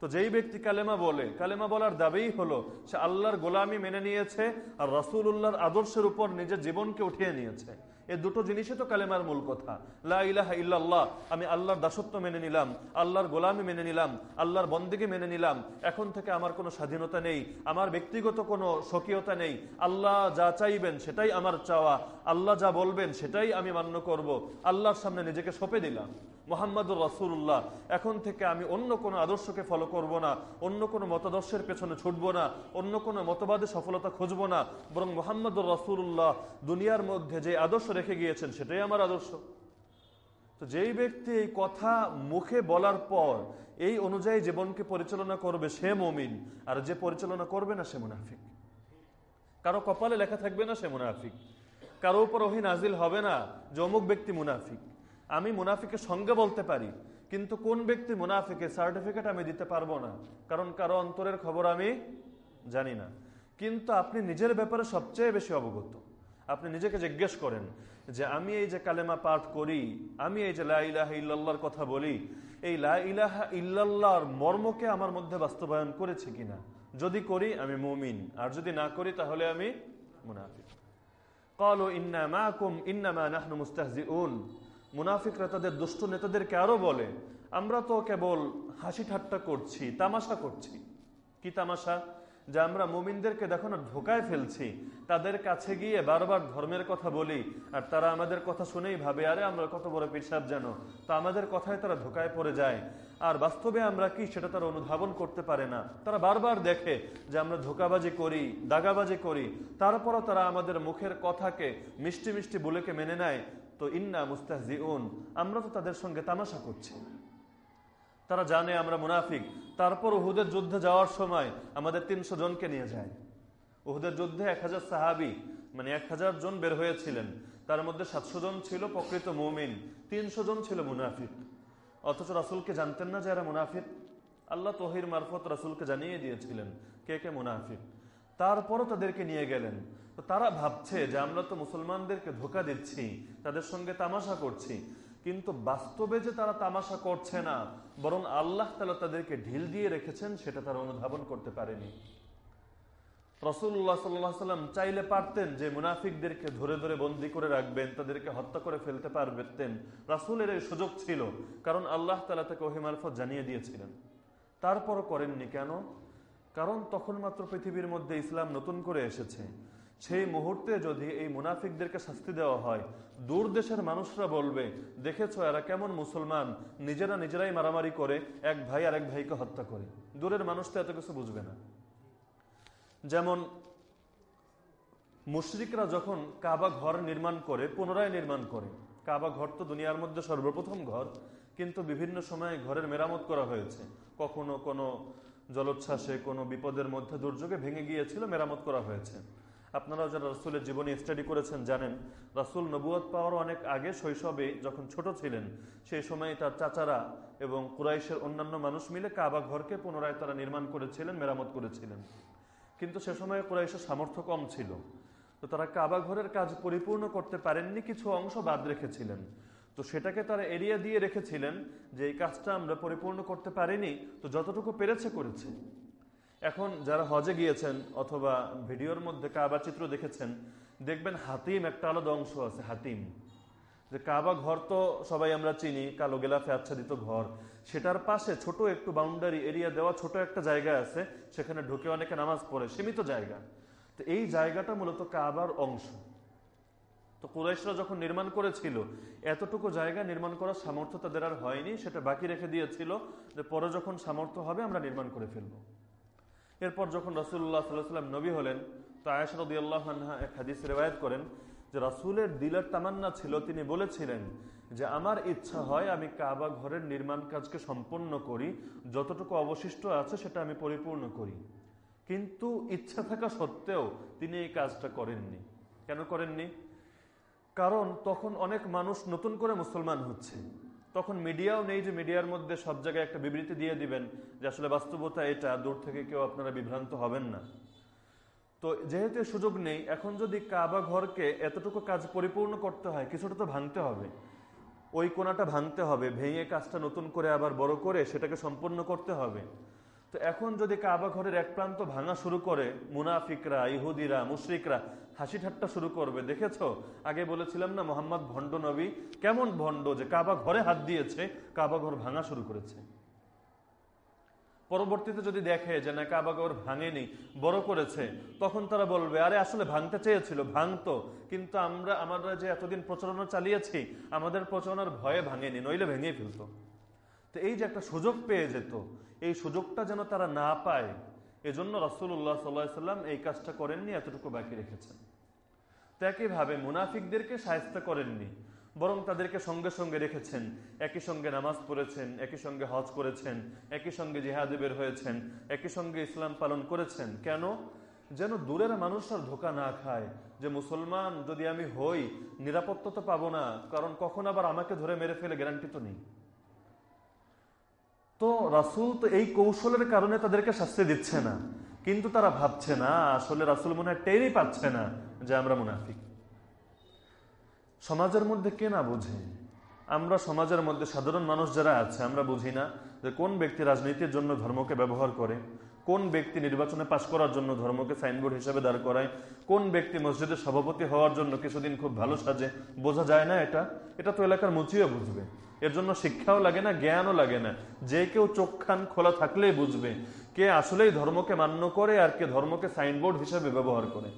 তো যেই ব্যক্তি কালেমা বলে, কালেমা বলার দাবিই হলো, সে আল্লাহর গোলামি মেনে নিয়েছে আর রসুল উল্লাহর আদর্শের উপর নিজের জীবনকে উঠিয়ে নিয়েছে। এই দুটো জিনিসই তো কালেমার মূল কথা। লা ইলাহা ইল্লাল্লাহ, আমি আল্লাহর দাসত্ব মেনে নিলাম, আল্লাহর গোলামি মেনে নিলাম, আল্লাহর বন্দিকে মেনে নিলাম, এখন থেকে আমার কোনো স্বাধীনতা নেই, আমার ব্যক্তিগত কোনো স্বকীয়তা নেই, আল্লাহ যা চাইবেন সেটাই আমার চাওয়া, আল্লাহ যা বলবেন সেটাই আমি মান্য করব, আল্লাহর সামনে নিজেকে সঁপে দিলাম। মোহাম্মদুর রসুল্লাহ এখন থেকে আমি অন্য কোনো আদর্শকে ফলো করব না, অন্য কোনো মতাদর্শের পেছনে ছুটব না, অন্য কোনো মতবাদে সফলতা খুঁজব না। বরং মোহাম্মদুর রসুল্লাহ দুনিয়ার মধ্যে যে আদর্শ রেখে গিয়েছেন, সেটাই আমার আদর্শ। তো যেই ব্যক্তি এই কথা মুখে বলার পর এই অনুযায়ী জীবনকে পরিচালনা করবে, সে মমিন। আর যে পরিচালনা করবে না, সে মুনাফিক। কারও কপালে লেখা থাকবে না, সে মুনাফিক। কারও উপর ওহি নাজিল হবে না যে অমুক ব্যক্তি মুনাফিক। আমি মুনাফিকের সঙ্গে বলতে পারি, কিন্তু কোন ব্যক্তি মুনাফিকের সার্টিফিকেট আমি দিতে পারব না? কারণ কারও অন্তরের খবর আমি জানি না। কিন্তু আপনি নিজের ব্যাপারে সবচেয়ে বেশি অবগত। আপনি নিজেকে জিজ্ঞেস করেন যে, আমি এই যে কালেমা পাঠ করি, আমি এই যে লাহ ইল্লাহর কথা বলি, এই লা ইলাহা ইল্লাহর মর্মকে আমার মধ্যে বাস্তবায়ন করেছে কিনা? যদি করি, আমি মুমিন। আর যদি না করি, তাহলে আমি মুনাফিক। কলো ইন্না মাকুম, ইন্নামা নাহনু মুস্তাহজিউন। মুনাফিকরা তাদের দুষ্ট নেতাদেরকে আরও বলে, আমরা তো কেবল হাসি ঠাট্টা করছি, তামাশা করছি। কি তামাশা? যে আমরা মুমিনদেরকে দেখো না ঢোকায় ফেলছি। তাদের কাছে গিয়ে বারবার ধর্মের কথা বলি, আর তারা আমাদের কথা শুনেই ভাবে, আরে, আমরা কত বড় পেশাব জানো। তো আমাদের কথায় তারা ঢোকায় পড়ে যায়। আর বাস্তবে আমরা কি সেটা তারা অনুধাবন করতে পারে না। তারা বারবার দেখে যে আমরা ধোকাবাজি করি, দাগাবাজি করি। তারপরও তারা আমাদের মুখের কথাকে মিষ্টি মিষ্টি বলেকে মেনে নেয়। তো ইন্না মুস্তাহজিউন, আমরা তো তাদের সঙ্গে তামাশা করছি। তারা জানে আমরা মুনাফিক। তারপর উহুদের যুদ্ধে যাওয়ার সময় আমাদের তিনশো জনকে নিয়ে যায়। উহুদের যুদ্ধে এক হাজার সাহাবি মানে এক হাজার জন বের হয়েছিলেন। তার মধ্যে সাতশো জন ছিল প্রকৃত মৌমিন, তিনশো জন ছিল মুনাফিক। অথচ রাসুলকে জানতেন না যে এরা মুনাফিক। আল্লাহ তহির মারফত রাসুলকে জানিয়ে দিয়েছিলেন, কে কে মুনাফিক। তারপরও তাদেরকে নিয়ে গেলেন। তো তারা ভাবছে যে আমরা তো মুসলমানদেরকে ধোকা দিচ্ছি, তাদের সঙ্গে তামাশা করছি। কিন্তু বাস্তবে যে তারা তামাশা করছে না, বরং আল্লাহ তালা তাদেরকে ঢিল দিয়ে রেখেছেন, সেটা তারা অনুধাবন করতে পারেনি। রসুল্লাহ সাল্লাম চাইলে পারতেন যে মুনাফিকদেরকে ধরে ধরে বন্দি করে রাখবেন, তাদেরকে হত্যা করে ফেলতে পারবেন রাসুলের এই সুযোগ ছিল, কারণ আল্লাহ তালা তাকে ওহিমারফত জানিয়ে দিয়েছিলেন। তারপরও করেননি কেন? কারণ তখন মাত্র পৃথিবীর মধ্যে ইসলাম নতুন করে এসেছে। সেই মুহূর্তে যদি এই মুনাফিকদেরকে শাস্তি দেওয়া হয়, দূর দেশের মানুষরা বলবে, দেখেছ এরা কেমন মুসলমান, নিজেরা নিজেরাই মারামারি করে, এক ভাই আর এক ভাইকে হত্যা করে। দূরের মানুষ তো এত কিছু বুঝবে না। যেমন, মুশরিকরা যখন কাবা ঘর নির্মাণ করে, পুনরায় নির্মাণ করে, কাবা ঘর তো দুনিয়ার মধ্যে সর্বপ্রথম ঘর, কিন্তু বিভিন্ন সময়ে ঘরের মেরামত করা হয়েছে। কখনো কোনো জলোচ্ছ্বাসে কোনো বিপদের মধ্যে দুর্যোগে ভেঙে গিয়েছিল, মেরামত করা হয়েছে। আপনারা যারা রাসুলের জীবনী স্টাডি করেছেন জানেন, রাসুল নবুয়ত পাওয়ার অনেক আগে শৈশবে যখন ছোট ছিলেন, সেই সময় তার চাচারা এবং কুরাইশের অন্যান্য মানুষ মিলে কাবা ঘরকে পুনরায় তারা নির্মাণ করেছিলেন, মেরামত করেছিলেন। কিন্তু সে সময় কুরাইশের সামর্থ্য কম ছিল। তো তারা কাবা ঘরের কাজ পরিপূর্ণ করতে পারেননি, কিছু অংশ বাদ রেখেছিলেন। তো সেটাকে তারা এরিয়া দিয়ে রেখেছিলেন যে এই কাজটা আমরা পরিপূর্ণ করতে পারিনি, তো যতটুকু পেরেছে করেছে। এখন যারা হজে গিয়েছেন অথবা ভিডিওর মধ্যে কাবা চিত্র দেখেছেন, দেখবেন হাতিম একটা আলাদা অংশ আছে, হাতিম। যে কাবা ঘর তো সবাই আমরা চিনি, কালো গেলাফে আচ্ছাদিত ঘর। সেটার পাশে ছোট একটু বাউন্ডারি এরিয়া দেওয়া ছোট একটা জায়গা আছে, সেখানে ঢুকে অনেকে নামাজ পড়ে, সীমিত জায়গা। তো এই জায়গাটা মূলত কাবার অংশ। তো কুরাইশরা যখন নির্মাণ করেছিল, এতটুকু জায়গা নির্মাণ করার সামর্থ্য তাদের আর হয়নি, সেটা বাকি রেখে দিয়েছিল যে পরে যখন সামর্থ্য হবে আমরা নির্মাণ করে ফেলব। এরপর যখন রসুল্লাহ সাল্লাম নবী হলেন, তো আয়সরদি আল্লাহ এক হাদিস রেওয়ায়ত করেন যে রাসুলের দিলের তামান্না ছিল, তিনি বলেছিলেন যে আমার ইচ্ছা হয় আমি কাবা ঘরের নির্মাণ কাজকে সম্পন্ন করি, যতটুকু অবশিষ্ট আছে সেটা আমি পরিপূর্ণ করি। কিন্তু ইচ্ছা থাকা সত্ত্বেও তিনি এই কাজটা করেননি। কেন করেননি? কারণ তখন অনেক মানুষ নতুন করে মুসলমান হচ্ছে। তখন মিডিয়াও নেই যে মিডিয়ার মধ্যে সব জায়গায় একটা বিবৃতি দিয়ে দিবেন যে আসলে বাস্তবতা এটা, দূর থেকে কেউ আপনারা বিভ্রান্ত হবেন না। তো যেহেতু সুযোগ নেই, এখন যদি কাবা ঘরকে এতটুকু কাজ পরিপূর্ণ করতে হয়, কিছুটা তো ভাঙতে হবে। ওই কোনাটা ভাঙতে হবে, ভেঙে কাজটা নতুন করে আবার বড় করে সেটাকে সম্পূর্ণ করতে হবে। তো এখন যদি কাবা ঘরের এক প্রান্ত ভাঙা শুরু করে, মুনাফিকরা, ইহুদিরা, মুশরিকরা হাসি ঠাট্টা শুরু করবে, দেখেছ? আগে বলেছিলাম না, মোহাম্মদ ভণ্ড নবী। কেমন ভণ্ড যে কাবা ঘরে হাত দিয়েছে, কাবা ঘর ভাঙা শুরু করেছে। পরবর্তীতে যদি দেখে যে না কাবাগর ভাঙেনি, বড় করেছে, তখন তারা বলবে, আরে, আসলে ভাঙতে চেয়েছিল, ভাঙতো। কিন্তু আমরা আমরা যে এতদিন প্রচারণা চালিয়েছি, আমাদের প্রচারণার ভয়ে ভাঙেনি, নইলে ভেঙে ফেলতো। তো এই যে একটা সুযোগ পেয়ে যেত, এই সুযোগটা যেন তারা না পায় এজন্য রসুল্লাহ সাল্লাহ সাল্লাম এই কাজটা করেননি, এতটুকু বাকি রেখেছেন। তো একইভাবে মুনাফিকদেরকে সায়স্তা করেননি, বরং তাদেরকে সঙ্গে সঙ্গে রেখেছেন। একই সঙ্গে নামাজ পড়েছেন, একই সঙ্গে হজ করেছেন, একই সঙ্গে জিহাদে বের হয়েছেন, একই সঙ্গে ইসলাম পালন করেছেন। কেন? যেন দূরের মানুষরা ধোকা না খায় যে, মুসলমান, যদি আমি হই, নিরাপত্তা তো পাবো না, কারণ কখন আবার আমাকে ধরে মেরে ফেলে? গ্যারান্টি তো নেই। তো রাসুল তো এই কৌশলের কারণে তাদেরকে শাস্তি দিচ্ছে না। কিন্তু তারা ভাবছে, না, আসলে রাসুল মনে হয় টেরই পাচ্ছে না যে আমরা মুনাফিক। সমাজের মধ্যে কে না বুঝে? আমরা সমাজের মধ্যে সাধারণ মানুষ যারা আছে, আমরা বুঝি না যে কোন ব্যক্তি রাজনীতির জন্য ধর্মকে ব্যবহার করে, কোন ব্যক্তি নির্বাচনে পাশ করার জন্য ধর্মকে সাইনবোর্ড হিসেবে দাঁড় করায়, কোন ব্যক্তি মসজিদের সভাপতি হওয়ার জন্য কিছুদিন খুব ভালো সাজে, বোঝা যায় না এটা? এটা তো এলাকার মুচিও বুঝবে। এর জন্য শিক্ষাও লাগে না, জ্ঞানও লাগে না। যে কেউ চোখ খান খোলা থাকলেই বুঝবে কে আসলেই ধর্মকে মান্য করে আর কে ধর্মকে সাইনবোর্ড হিসেবে ব্যবহার করে।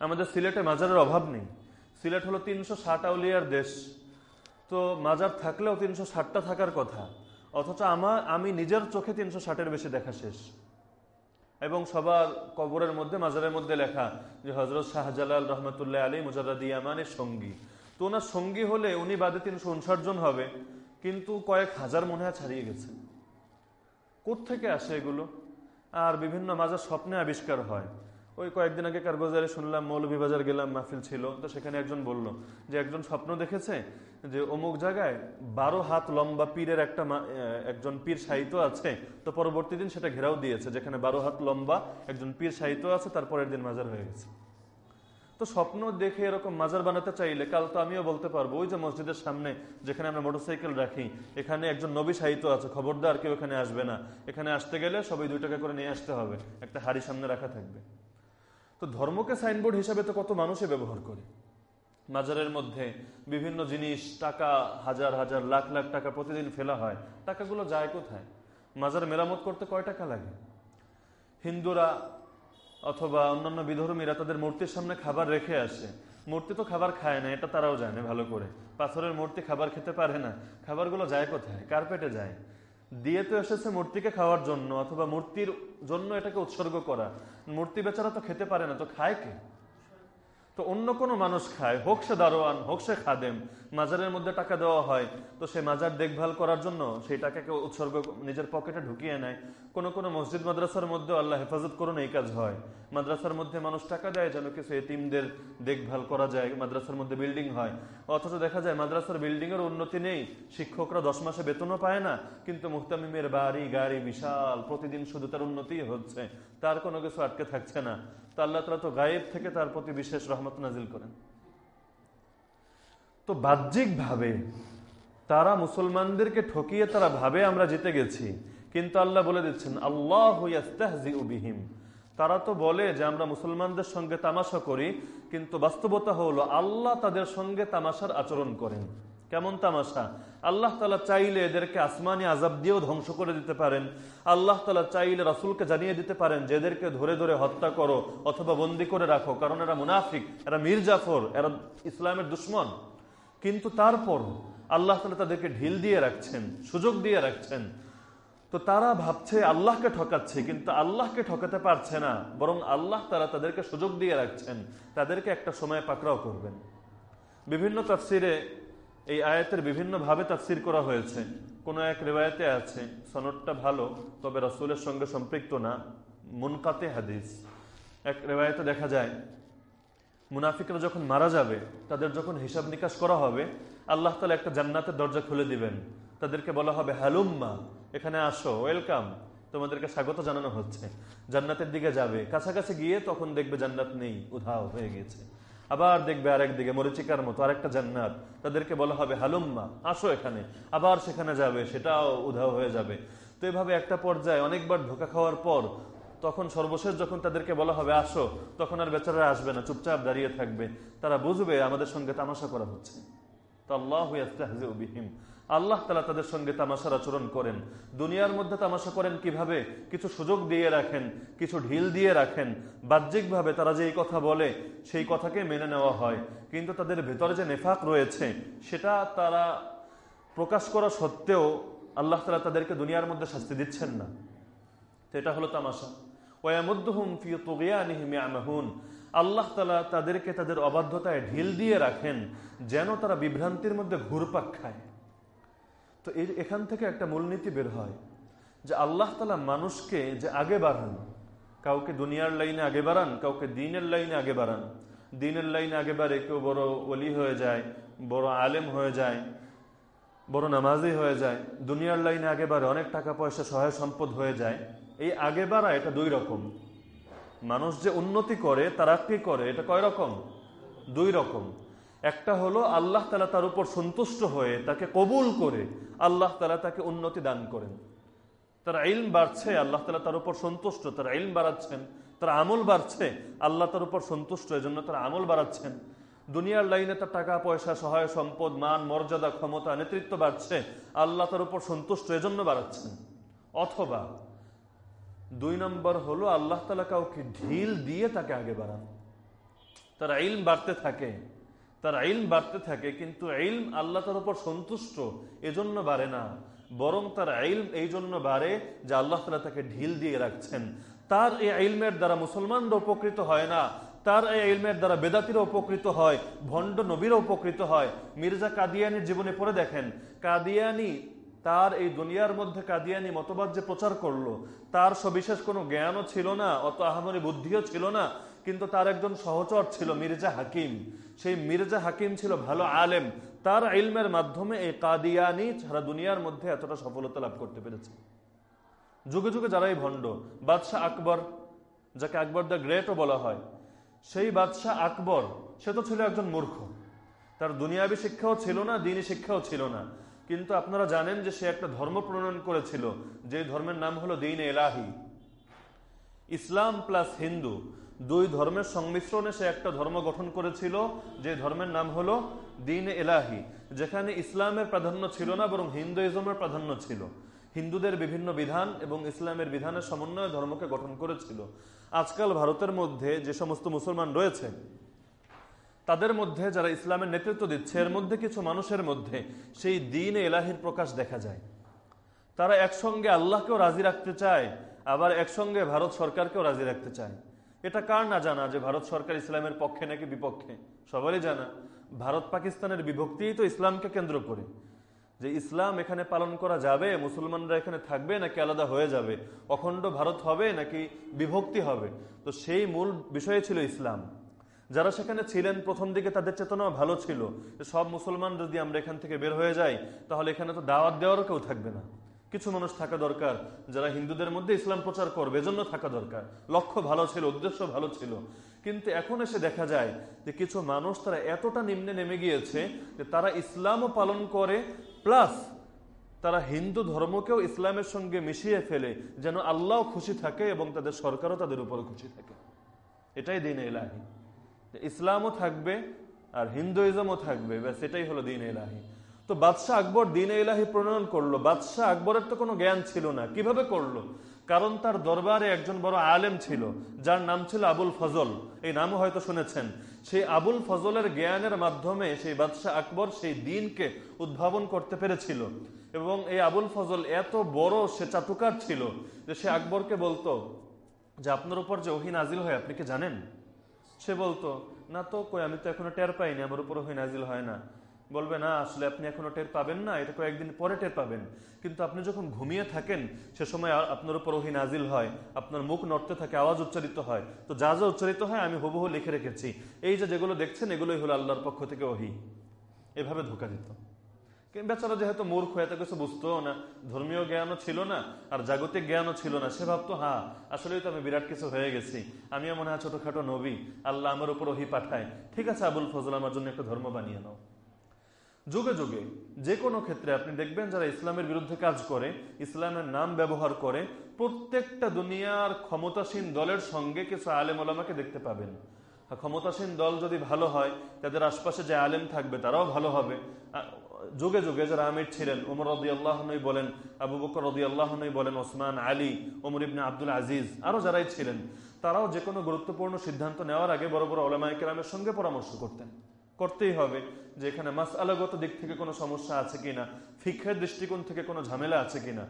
আমাদের সিলেটে মাজারের অভাব নেই। সিলেট হলো তিনশো ষাট আউলিয়ার দেশ। তো মাজার থাকলেও তিনশো ষাটটা থাকার কথা। অথচ আমার আমি নিজের চোখে তিনশো ষাটের বেশি দেখা শেষ। এবং সবার কবরের মধ্যে, মাজারের মধ্যে লেখা যে হজরত শাহজালাল রহমতুল্লাহ আলী মুজারাদি আমানের সঙ্গী। তো ওনার সঙ্গী হলে উনি বাদে তিনশো উনষাট জন হবে, কিন্তু কয়েক হাজার মনে হয় ছাড়িয়ে গেছে। থেকে আসে এগুলো? আর বিভিন্ন মাজার স্বপ্নে আবিষ্কার হয়। ওই কয়েকদিন আগে কারবাজারে শুনলাম, মৌলভীবাজার গেলাম, মাহফিল ছিল, তো সেখানে একজন বলল যে একজন স্বপ্ন দেখেছে যে অমুক জায়গায় বারো হাত লম্বা পীরের একটা একজন পীর সাহিত্য আছে, তো পরবর্তী দিন সেটা ঘেরাও দিয়েছে, যেখানে বারো হাত লম্বা একজন পীর সাহিত্য আছে তারপরের দিন মাজার হয়ে গেছে। তো স্বপ্ন দেখে এরকম মাজার বানাতে চাইলে কাল তো আমিও বলতে পারব, ওই যে মসজিদের সামনে যেখানে আমরা মোটরসাইকেল রাখি, এখানে একজন নবী সাহিত্য আছে, খবরদার, কেউ এখানে আসবে না। এখানে আসতে গেলে সবাই দুই টাকা করে নিয়ে আসতে হবে, একটা হাড়ি সামনে রাখা থাকবে। তো ধর্মকে সাইনবোর্ড হিসাবে তো কত মানুষই ব্যবহার করে। মাজারের মধ্যে বিভিন্ন জিনিস, টাকা, হাজার হাজার, লাখ লাখ টাকা প্রতিদিন ফেলা হয়, টাকাগুলো যায় কোথায়? মাজার মেরামত করতে কয় টাকা লাগে? হিন্দুরা অথবা অন্যান্য বিধর্মীরা তাদের মূর্তির সামনে খাবার রেখে আসে। মূর্তি তো খাবার খায় না, এটা তারাও জানে ভালো করে। পাথরের মূর্তি খাবার খেতে পারে না, খাবারগুলো যায় কোথায়? কার্পেটে যায়? দিয়ে তো এসেছে মূর্তিকে খাওয়ার জন্য অথবা মূর্তির জন্য এটাকে উৎসর্গ করা। মূর্তি বেচারা তো খেতে পারে না, তো খায় কে? তো অন্য কোনো মানুষ খায়, হোক সে দারোয়ান, হোক সে খাদেম। মাজারের মধ্যে টাকা দেওয়া হয়, তো সে মাজার দেখভাল করার জন্য সেই টাকাকে উৎসর্গ নিজের পকেটে ঢুকিয়ে নেয়। কোনো কোনো মসজিদ, মাদ্রাসার মধ্যে আল্লাহ হেফাজত করুন, এই কাজ হয়। মাদ্রাসার মধ্যে মানুষ টাকা দেয় যেন কিছু এতিমদের দেখভাল করা যায়, মাদ্রাসার মধ্যে বিল্ডিং হয়। অথচ দেখা যায় মাদ্রাসার বিল্ডিংয়ের উন্নতি নেই, শিক্ষকরা দশ মাসে বেতনও পায় না, কিন্তু মুহতামিমের বাড়ি, গাড়ি, বিশাল, প্রতিদিন শুধু তার উন্নতি হচ্ছে। তার কোনো কিছু আটকে থাকছে না। তো আল্লাহ তালা তো গায়েব থেকে তার প্রতি বিশেষ রহমত নাজিল করেন। তো বাহ্যিকভাবে তারা মুসলমানদেরকে ঠকিয়ে তারা ভাবে আমরা জিতে গেছি। কিন্তু আল্লাহ বলে দিচ্ছেন, আল্লাহ বিহিম। তারা তো বলে যে আমরা মুসলমানদের সঙ্গে তামাশা করি, কিন্তু বাস্তবতা হলো আল্লাহ তাদের সঙ্গে তামাশার আচরণ করেন। কেমন তামাশা? আল্লাহ তালা চাইলে এদেরকে আসমানি আজাব দিয়েও ধ্বংস করে দিতে পারেন। আল্লাহ তালা চাইলে রাসুলকে জানিয়ে দিতে পারেন যে এদেরকে ধরে ধরে হত্যা করো অথবা বন্দি করে রাখো, কারণ এরা মুনাফিক, এরা মীর জাফর, এরা ইসলামের দুশ্মন। কিন্তু তারপর আল্লাহ তালা তাদেরকে ঢিল দিয়ে রাখছেন, সুযোগ দিয়ে রাখছেন। তো তারা ভাবছে আল্লাহকে ঠকাচ্ছে, কিন্তু আল্লাহকে ঠকাতে পারছে না, বরং আল্লাহ তারা তাদেরকে সুযোগ দিয়ে রাখছেন, তাদেরকে একটা সময় পাকড়াও করবেন। বিভিন্ন তাফসিরে এই আয়াতের বিভিন্নভাবে তাফসির করা হয়েছে। কোনো এক রেওয়ায়তে আছে, সনদটা ভালো, তবে রসুলের সঙ্গে সম্পৃক্ত না, মুনকাতে হাদিস। এক রেওয়ায়তে দেখা যায় মুনাফিকরা যখন মারা যাবে, তাদের যখন হিসাব নিকাশ করা হবে, আল্লাহ তালা একটা জান্নাতের দরজা খুলে দিবেন। তাদেরকে বলা হবে হ্যালুম্মা এখানে আসো, ওয়েলকাম। তোমাদেরকে স্বাগত জানানো হচ্ছে। জান্নাতের দিকে যাবে। কাছাকাছি গিয়ে তখন দেখবে জান্নাত নেই, উধাও হয়ে গেছে। আবার দেখবে আরেক দিকে, মরিচিকার মতো আরেকটা জান্নাত। তাদেরকে বলা হবে, হালুম্মা, আসো এখানে। আবার সেখানে যাবে, সেটাও উধাও হয়ে যাবে। তো এভাবে একটা পর্যায়ে অনেকবার ধোকা খাওয়ার পর তখন সর্বশেষ যখন তাদেরকে বলা হবে, আসো, তখন আর বেচারা আসবে না, চুপচাপ দাঁড়িয়ে থাকবে। তারা বুঝবে আমাদের সঙ্গে তামাশা করা হচ্ছে। আল্লাহ বিহিম। আল্লাহ তালা তাদের সঙ্গে তামাশার আচরণ করেন। দুনিয়ার মধ্যে তামাশা করেন কীভাবে? কিছু সুযোগ দিয়ে রাখেন, কিছু ঢিল দিয়ে রাখেন। বাহ্যিকভাবে তারা যে এই কথা বলে, সেই কথাকে মেনে নেওয়া হয়। কিন্তু তাদের ভেতরে যে নেফাক রয়েছে, সেটা তারা প্রকাশ করা সত্ত্বেও আল্লাহ তালা তাদেরকে দুনিয়ার মধ্যে শাস্তি দিচ্ছেন না। তো এটা হলো তামাশা। আল্লাহ তালা তাদেরকে তাদের অবাধ্যতায় ঢিল দিয়ে রাখেন, যেন তারা বিভ্রান্তির মধ্যে ঘুরপাক খায়। তো এর এখান থেকে একটা মূলনীতি বের হয়, যে আল্লাহ তালা মানুষকে যে আগে বাড়ান, কাউকে দুনিয়ার লাইনে আগে বাড়ান, কাউকে দিনের লাইনে আগে বাড়ান। দিনের লাইনে আগে বাড়ে কেউ বড় অলি হয়ে যায়, বড় আলেম হয়ে যায়, বড় নামাজি হয়ে যায়। দুনিয়ার লাইনে আগে বাড়ে অনেক টাকা পয়সা, সহায় সম্পদ হয়ে যায়। এই আগে বাড়া এটা দুই রকম। মানুষ যে উন্নতি করে, তারা তারাক্কি করে? এটা কয় রকম? দুই রকম। একটা হলো আল্লাহ তালা তার উপর সন্তুষ্ট হয়ে তাকে কবুল করে আল্লাহ তালা তাকে উন্নতি দান করেন। তার ইলম বাড়ছে, আল্লাহ তালা তার উপর সন্তুষ্ট, তার ইলম বাড়াচ্ছেন, তার আমল বাড়ছে, আল্লাহ তার উপর সন্তুষ্ট, এজন্য তার আমল বাড়াচ্ছেন। দুনিয়ার লাইনে তার টাকা, পয়সা, সহায় সম্পদ, মান, মর্যাদা, ক্ষমতা, নেতৃত্ব বাড়ছে, আল্লাহ তার উপর সন্তুষ্ট, এজন্য বাড়াচ্ছেন। অথবা দুই নম্বর হলো আল্লাহ তালা কাউকে ঢিল দিয়ে তাকে আগে বাড়ান। তার ইলম বাড়তে থাকে, তার ইলম বাড়তে থাকে, কিন্তু ইলম আল্লাহ তার উপর সন্তুষ্ট, এজন্য বাড়ে না। বরং তার ইলম এই জন্য বাড়ে যে আল্লাহ তালা তাকে ঢিল দিয়ে রাখছেন। তার এই ইলমের দ্বারা মুসলমানরা উপকৃত হয় না, তার এই ইলমের দ্বারা বেদাতিরা উপকৃত হয়, ভণ্ড নবীরা উপকৃত হয়। মির্জা কাদিয়ানির জীবনে পড়ে দেখেন, কাদিয়ানি তার এই দুনিয়ার মধ্যে কাদিয়ানি মতবাদ যে প্রচার করল, তার সবিশেষ কোনো জ্ঞানও ছিল না, অত আহামরি বুদ্ধিও ছিল না, কিন্তু তার একজন সহচর ছিল মির্জা হাকিম। সেই মির্জা হাকিম ছিল ভালো আলেম। তার ইলমের মাধ্যমে এই কাদিয়ানি সারা দুনিয়ার মধ্যে এতটা সফলতা লাভ করতে পেরেছে। যুগে যুগে যারাই ভণ্ড, বাদশাহ আকবর, যাকে আকবর দ্য গ্রেটও বলা হয়, সেই বাদশাহ আকবর, সে তো ছিল একজন মূর্খ। তার দুনিয়াবী শিক্ষাও ছিল না, দিনী শিক্ষাও ছিল না। কিন্তু আপনারা জানেন যে সে একটা ধর্ম প্রণয়ন করেছিল, যে ধর্মের নাম হলো দিন এলাহি। ইসলাম প্লাস হিন্দু, দুই ধর্মের সংমিশ্রণে সে একটা ধর্ম গঠন করেছিল, যে ধর্মের নাম হলো দিন এলাহি, যেখানে ইসলামের প্রাধান্য ছিল না, বরং হিন্দুইজমের প্রাধান্য ছিল। হিন্দুদের বিভিন্ন বিধান এবং ইসলামের বিধানের সমন্বয়ে ধর্মকে গঠন করেছিল। আজকাল ভারতের মধ্যে যে সমস্ত মুসলমান রয়েছে তাদের মধ্যে যারা ইসলামের নেতৃত্ব দিচ্ছে, এর মধ্যে কিছু মানুষের মধ্যে সেই দিন এলাহির প্রকাশ দেখা যায়। তারা একসঙ্গে আল্লাহকেও রাজি রাখতে চায়, আবার একসঙ্গে ভারত সরকারকেও রাজি রাখতে চায়। এটা কার না জানা যে ভারত সরকার ইসলামের পক্ষে নাকি বিপক্ষে? সবারই জানা। ভারত পাকিস্তানের বিভক্তিই তো ইসলামকে কেন্দ্র করে। যে ইসলাম এখানে পালন করা যাবে, মুসলমানরা এখানে থাকবে নাকি আলাদা হয়ে যাবে? অখণ্ড ভারত হবে নাকি বিভক্তি হবে? তো সেই মূল বিষয় ছিল ইসলাম। যারা সেখানে ছিলেন, প্রথম দিকে তাদের চেতনা ভালো ছিল যে সব মুসলমান যদি আমরা এখান থেকে বের হয়ে যাই, তাহলে এখানে তো দাওয়াত দেওয়ারও কেউ থাকবে না। কিছু মানুষ থাকা দরকার, যারা হিন্দুদের মধ্যে ইসলাম প্রচার করবে, এজন্য থাকা দরকার। লক্ষ্য ভালো ছিল, উদ্দেশ্য ভালো ছিল। কিন্তু এখন এসে দেখা যায় যে কিছু মানুষ তারা এতটা নিম্নে নেমে গিয়েছে যে তারা ইসলামও পালন করে, প্লাস তারা হিন্দু ধর্মকেও ইসলামের সঙ্গে মিশিয়ে ফেলে, যেন আল্লাহ খুশি থাকে এবং তাদের সরকারও তাদের উপর খুশি থাকে। এটাই দিন এলাহি। ইসলামও থাকবে আর হিন্দুইজমও থাকবে, ব্যাস এটাই হলো দিন এলাহি তো বাদশাহ আকবর দিন এলাহি প্রণয়ন করল। বাদশাহ আকবরের তো কোনো জ্ঞান ছিল না। কীভাবে করল? কারণ তার দরবারে একজন বড় আলেম ছিল, যার নাম ছিল আবুল ফজল। এই নামও হয়তো শুনেছেন। সেই আবুল ফজলের জ্ঞানের মাধ্যমে সেই বাদশাহ আকবর সেই দিনকে উদ্ভাবন করতে পেরেছিল। এবং এই আবুল ফজল এত বড় সে চাটুকার ছিল যে সে আকবরকে বলতো যে, আপনার উপর যে ওহি আজিল হয়, আপনি কি জানেন? সে বলতো, না তো কই, আমি তো এখনও টের পাইনি, আমার উপর ওহি নাজিল হয় না। বলবে, না, আসলে আপনি এখনও টের পাবেন না, এটা কয়েকদিন পরে টের পাবেন। কিন্তু আপনি যখন ঘুমিয়ে থাকেন, সে সময় আপনার উপর ওহি নাজিল হয়, আপনার মুখ নড়তে থাকে, আওয়াজ উচ্চারিত হয়। তো যা যা উচ্চারিত হয়, আমি হুবহু লিখে রেখেছি। এই যে যেগুলো দেখছেন, এগুলোই হলো আল্লাহর পক্ষ থেকে ওহি। এভাবে ধোকা দিত। বেচারা যেহেতু মূর্খ, এত কিছু বুঝতো না। ধর্মীয় জ্ঞানও ছিল না, আর জাগতিক জ্ঞানও ছিল না। সে ভাবতো হ্যাঁ আসলেই তো আমি বিরাট কিছু হয়ে গেছি। আমিও মনে হয় ছোটখাটো নবী। আল্লাহ আমার উপর ওহি পাঠায়। ঠিক আছে, আবুল ফজল, আমার জন্য একটা ধর্ম বানিয়ে নাও। যুগে যুগে যে কোনো ক্ষেত্রে আপনি দেখবেন যারা ইসলামের বিরুদ্ধে কাজ করে, ইসলামের নাম ব্যবহার করে, প্রত্যেকটা দুনিয়ার ক্ষমতাসীন দলের সঙ্গে কিছু আলেম ওলামাকে দেখতে পাবেন। ক্ষমতাসীন দল যদি ভালো হয়, তাদের আশপাশে যে আলেম থাকবে, তারাও ভালো হবে। যুগে যুগে যারা আমির ছিলেন, উমর রদি আল্লাহনই বলেন, আবু বকর রদি আল্লাহনই বলেন, ওসমান, আলী ওমর ইবনে আব্দুল আজিজ আরও যারাই ছিলেন, তারাও যে কোনো গুরুত্বপূর্ণ সিদ্ধান্ত নেওয়ার আগে বড় বড় ওলামাইকেরামের সঙ্গে পরামর্শ করতেন। করতেই হবে যে এখানে মাস আলাগত দিক থেকে কোনো সমস্যা আছে কিনা ফিক্ষের দৃষ্টিকোণ থেকে কোনো ঝামেলা আছে কিনা।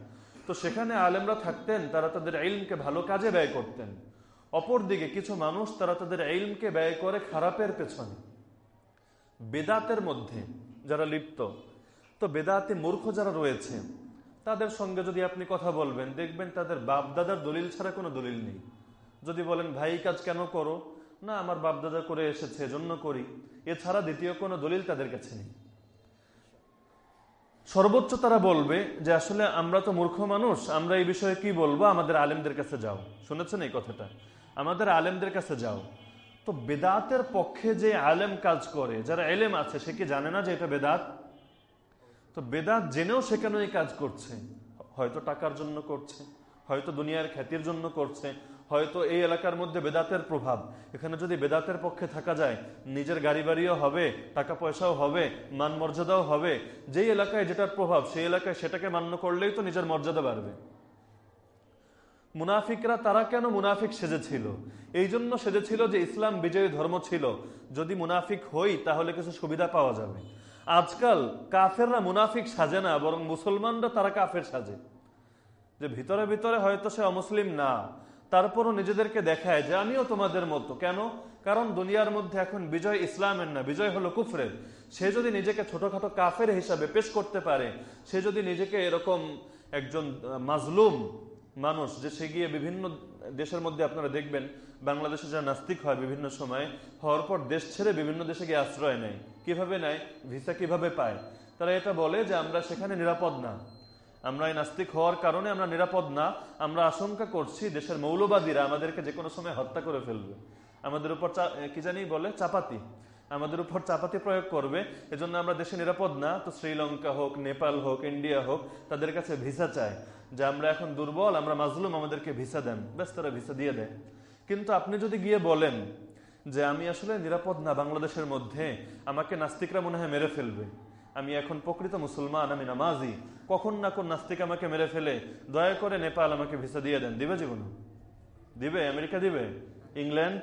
তো সেখানে আলেমরা থাকতেন, তারা তাদের ইলমকে ভালো কাজে ব্যয় করতেন। অপরদিকে কিছু মানুষ তারা তাদের ইলমকে ব্যয় করে খারাপের পেছনে। বেদাতের মধ্যে যারা লিপ্ত, তো বেদাতে মূর্খ যারা রয়েছে, তাদের সঙ্গে যদি আপনি কথা বলবেন, দেখবেন তাদের বাপদাদার দলিল ছাড়া কোনো দলিল নেই। যদি বলেন, ভাই কাজ কেন করো? না, আমার বাপদাদা করে এসেছে জন্য করি। এছাড়া দ্বিতীয় কোনো দলিল তাদের কাছে নেই। সর্বোচ্চ তারা বলবে যে, আসলে আমরা তো মূর্খ মানুষ, আমরা এই বিষয়ে কি বলব? আমাদের আলেমদের কাছে যাও। শুনেছেন এই কথাটা? আমাদের আলেমদের কাছে যাও। তো বেদাতের পক্ষে যে আলেম কাজ করে, যারা এলেম আছে, সে কি জানে না যে এটা বেদাত? তো বেদাত জেনেও সেখানে এই কাজ করছে? হয়তো টাকার জন্য করছে, হয়তো দুনিয়ার খ্যাতির জন্য করছে, হয়তো এই এলাকার মধ্যে বেদাতের প্রভাব। এখানে যদি বেদাতের পক্ষে থাকা যায়, নিজের গাড়ি বাড়িও হবে টাকা পয়সাও হবে মান মর্যাদাও হবে। যেই এলাকায় যেটার প্রভাব, সেই এলাকায় সেটাকে মান্য করলেই তো নিজের মর্যাদা বাড়বে। মুনাফিকরা তারা কেন মুনাফিক সেজেছিল? এই জন্য সেজেছিল যে ইসলাম বিজয়ী ধর্ম ছিল। যদি মুনাফিক হই, তাহলে কিছু সুবিধা পাওয়া যাবে। আজকাল কাফেররা মুনাফিক সাজে না, বরং মুসলমানরা তারা কাফের সাজে। যে ভিতরে ভিতরে হয়তো সে অমুসলিম না, তারপরও নিজেদেরকে দেখায় যে আমিও তোমাদের মতো। কেন? কারণ দুনিয়ার মধ্যে এখন বিজয় ইসলামের না, বিজয় হলো কুফরের। সে যদি নিজেকে ছোটখাটো কাফের হিসাবে পেশ করতে পারে, সে যদি নিজেকে এরকম একজন মাজলুম মানুষ যে সে গিয়ে বিভিন্ন দেশের মধ্যে আপনারা দেখবেন, বাংলাদেশে যারা নাস্তিক হয় বিভিন্ন সময়, হওয়ার পর দেশ ছেড়ে বিভিন্ন দেশে গিয়ে আশ্রয় নেয়। কীভাবে নেয়? ভিসা কীভাবে পায়? তারা এটা বলে যে আমরা সেখানে নিরাপদ না। আমরা এই নাস্তিক হওয়ার কারণে আমরা নিরাপদ না। আমরা আশঙ্কা করছি দেশের মৌলবাদীরা আমাদেরকে যে কোনো সময় হত্যা করে ফেলবে। আমাদের উপর কি জানি বলে? চাপাতি। আমাদের উপর চাপাতি প্রয়োগ করবে। এজন্য আমরা দেশে নিরাপদ না, তো শ্রীলঙ্কা হোক, নেপাল হোক, ইন্ডিয়া হোক, তাদের কাছে ভিসা চায় যে আমরা এখন দুর্বল, আমরা মাজলুম, আমাদেরকে ভিসা দেন। ব্যাস, তারা ভিসা দিয়ে দেয়। কিন্তু আপনি যদি গিয়ে বলেন যে, আমি আসলে নিরাপদ না বাংলাদেশের মধ্যে, আমাকে নাস্তিকরা মনে হয় মেরে ফেলবে। আমি এখন প্রকৃত মুসলমান, আমি নামাজি। কখন না কোন নাস্তিক আমাকে মেরে ফেলে? দয়া করে নেপাল আমাকে ভিসা দিয়ে দেন। দিবে জীবন? দিবে? আমেরিকা দিবে? ইংল্যান্ড?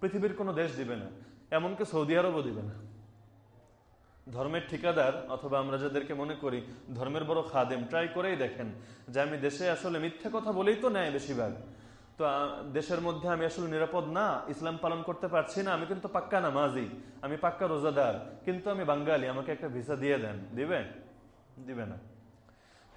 পৃথিবীর কোনো দেশ দিবে না। এমনকি সৌদি আরবও দিবে না। ধর্মের ঠিকাদার, অথবা আমরা যাদেরকে মনে করি, ধর্মের বড় খাদেম ট্রাই করেই দেখেন যে আমি দেশে আসলে মিথ্যে কথা বলেই তো নেয় বেশিরভাগ। তো দেশের মধ্যে আমি আসলে নিরাপদ না, ইসলাম পালন করতে পারছি না, আমি কিন্তু পাক্কা নামাজি, আমি পাক্কা রোজাদার, কিন্তু আমি বাঙালি, আমাকে একটা ভিসা দিয়ে দেন। দিবে দিবে না।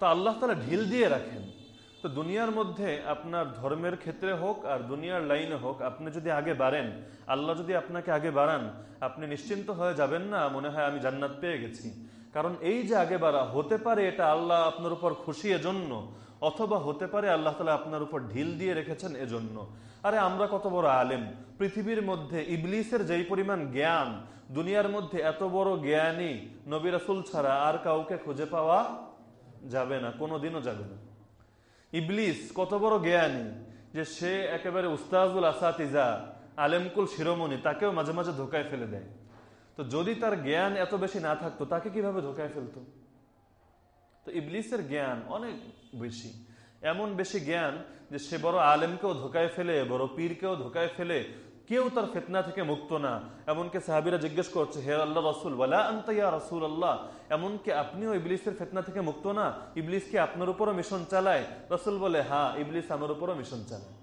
তো আল্লাহ তালা ঢিল দিয়ে রাখেন। তো দুনিয়ার মধ্যে আপনার ধর্মের ক্ষেত্রে হোক আর দুনিয়ার লাইনে হোক, আপনি যদি আগে বাড়েন, আল্লাহ যদি আপনাকে আগে বাড়ান, আপনি নিশ্চিন্ত হয়ে যাবেন না, মনে হয় আমি জান্নাত পেয়ে গেছি। কারণ এই যে আগে বাড়া, হতে পারে এটা আল্লাহ আপনার উপর খুশি এজন্য, অথবা হতে পারে আল্লাহ তালা আপনার উপর ঢিল দিয়ে রেখেছেন এজন্য। আরে আমরা কত বড় আলেম। পৃথিবীর মধ্যে ইবলিসের যেই পরিমাণ জ্ঞান, দুনিয়ার মধ্যে এত বড় জ্ঞানী নবী রাসুল ছাড়া আর কাউকে খুঁজে পাওয়া যাবে না, কোনোদিনও যাবে না। ইবলিস, কত বড় জ্ঞানী যে সে একেবারে উস্তাজুল আসাতিজা, আলেমকুল শিরোমণি, তাকেও মাঝে মাঝে ধোকায় ফেলে দেয়। তো যদি তার জ্ঞান এত বেশি না থাকতো, তাকে কীভাবে ধোকায় ফেলতো? তো ইবলিসের জ্ঞান অনেক বেশি। এমন বেশি জ্ঞান যে সে বড় আলেমকেও ধোকায় ফেলে, বড় পীরকেও ধোকায় ফেলে কেউ তার ফেতনা থেকে মুক্ত না। এমনকি সাহাবিরা জিজ্ঞেস করছে, হে আল্লাহ রসুল আন্তাইয়া রসুল আল্লাহ এমনকি আপনিও ইবলিসের ফেতনা থেকে মুক্ত না? ইবলিস কি আপনার উপরও মিশন চালায়? রসুল বলে হা ইবলিস আমার উপরও মিশন চালায়।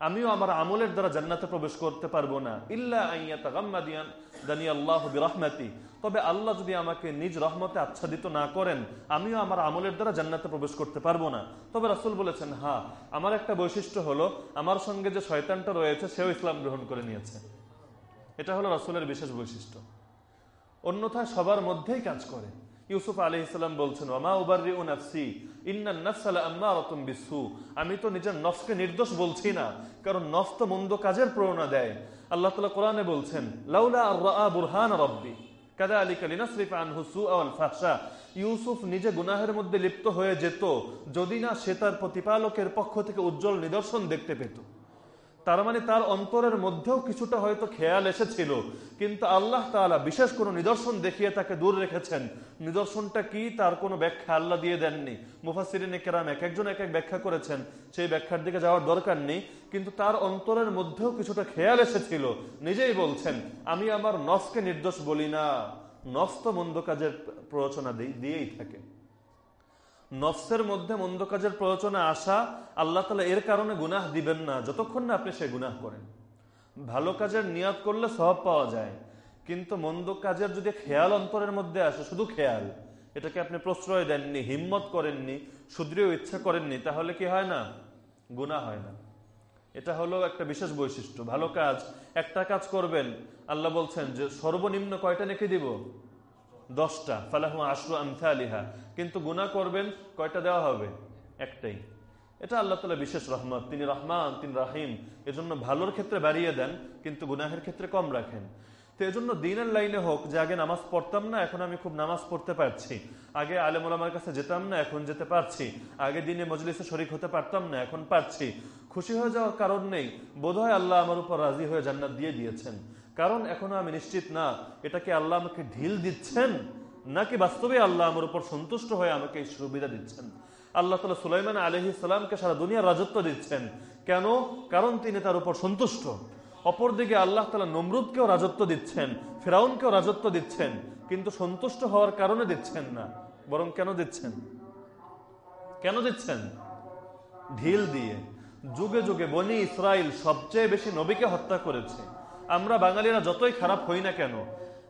আমিও আমার আমলের দ্বারা জান্নাতে প্রবেশ করতে পারব না। ইল্লা রহমাতি তবে আল্লাহ যদি আমাকে নিজ রহমতে আচ্ছাদিত না করেন, আমিও আমার আমলের দ্বারা জান্নাতে প্রবেশ করতে পারব না। তবে রাসুল বলেছেন হ্যাঁ আমার একটা বৈশিষ্ট্য হলো, আমার সঙ্গে যে শয়তানটা রয়েছে, সেও ইসলাম গ্রহণ করে নিয়েছে। এটা হলো রাসুলের বিশেষ বৈশিষ্ট্য। অন্যথায় সবার মধ্যেই কাজ করে। ইউসুফ আলি ইসলাম বলছেন আমি তো নিজের নফকে নির্দোষ বলছি না, কারণ নফ তো মন্দ কাজের প্রেরণা দেয়। আল্লাহ তালা কোরআনে বলছেন, লাউলা বুরহান রব্বি কাদা আলী কালিনা শরীফ আনহুসু আল ইউসুফ নিজে গুনাহের মধ্যে লিপ্ত হয়ে যেত, যদি না সে তার প্রতিপালকের পক্ষ থেকে উজ্জ্বল নিদর্শন দেখতে পেত। তার মানে তার অন্তরের মধ্যেও কিছুটা হয়তো খেয়াল এসেছিল। কিন্তু আল্লাহ তালা বিশেষ কোনো নিদর্শন দেখিয়ে তাকে দূর রেখেছেন। নিদর্শনটা কি? তার কোনো ব্যাখ্যা আল্লাহ দিয়ে দেননি। মুফাসিরিনে কেরাম এক একজন এক এক ব্যাখ্যা করেছেন। সেই ব্যাখ্যার দিকে যাওয়ার দরকার নেই। কিন্তু তার অন্তরের মধ্যেও কিছুটা খেয়াল এসেছিল। নিজেই বলছেন, আমি আমার নফকে নির্দোষ বলি না। নফ তো মন্দ কাজের প্ররোচনা দিয়েই থাকে। নফসের মধ্যে মন্দ কাজের প্রয়োজনে আসা আল্লাহ তালা এর কারণে গুনাহ দিবেন না, যতক্ষণ না আপনি সে গুনাহ করেন। ভালো কাজের নিয়াদ করলে সব পাওয়া যায়, কিন্তু মন্দ কাজের যদি খেয়াল অন্তরের মধ্যে আসে, শুধু খেয়াল, এটাকে আপনি প্রশ্রয় দেননি, হিম্মত করেননি, সুদৃঢ় ইচ্ছা করেননি, তাহলে কি হয় না? গুণা হয় না। এটা হলো একটা বিশেষ বৈশিষ্ট্য। ভালো কাজ, একটা কাজ করবেন, আল্লাহ বলছেন যে সর্বনিম্ন কয়টা নেকি দিব? দশটা, ফালাহু আশরু আমথা কিন্তু গুণা করবেন, কয়টা দেওয়া হবে? একটাই। এটা আল্লাহ তালা বিশেষ রহমত। তিনি রহমান, তিনি রাহিম। এজন্য ভালোর ক্ষেত্রে বাড়িয়ে দেন, কিন্তু গুনাহের ক্ষেত্রে কম রাখেন। তো এজন্য দিনের লাইনে হোক, যে আগে নামাজ পড়তাম না, এখন আমি খুব নামাজ পড়তে পারছি। আগে আলেমুলামার কাছে যেতাম না, এখন যেতে পারছি। আগে দিনে মজলিসে শরিক হতে পারতাম না, এখন পারছি। খুশি হয়ে যাওয়ার কারণ নেই। বোধহয় আল্লাহ আমার উপর রাজি হয়ে জান্নাত দিয়ে দিয়েছেন। কারণ এখনও আমি নিশ্চিত না, এটাকে আল্লাহ আমাকে ঢিল দিচ্ছেন, নাকি বাস্তবে আল্লাহ আমার উপর সন্তুষ্ট হয়ে আমাকে এই সুবিধা দিচ্ছেন? আল্লাহ তালা সুলাইমান আলহি সালামকে সারা দুনিয়ার রাজত্ব দিচ্ছেন। কেন? কারণ তিনি তার উপর সন্তুষ্ট। অপরদিকে আল্লাহ তালা নমরুদকেও রাজত্ব দিচ্ছেন, ফেরাউনকেও রাজত্ব দিচ্ছেন, কিন্তু সন্তুষ্ট হওয়ার কারণে দিচ্ছেন না। বরং কেন দিচ্ছেন? কেন দিচ্ছেন? ঢিল দিয়ে। যুগে যুগে বনি ইসরায়েল সবচেয়ে বেশি নবীকে হত্যা করেছে। আমরা বাঙালিরা যতই খারাপ হই না কেন,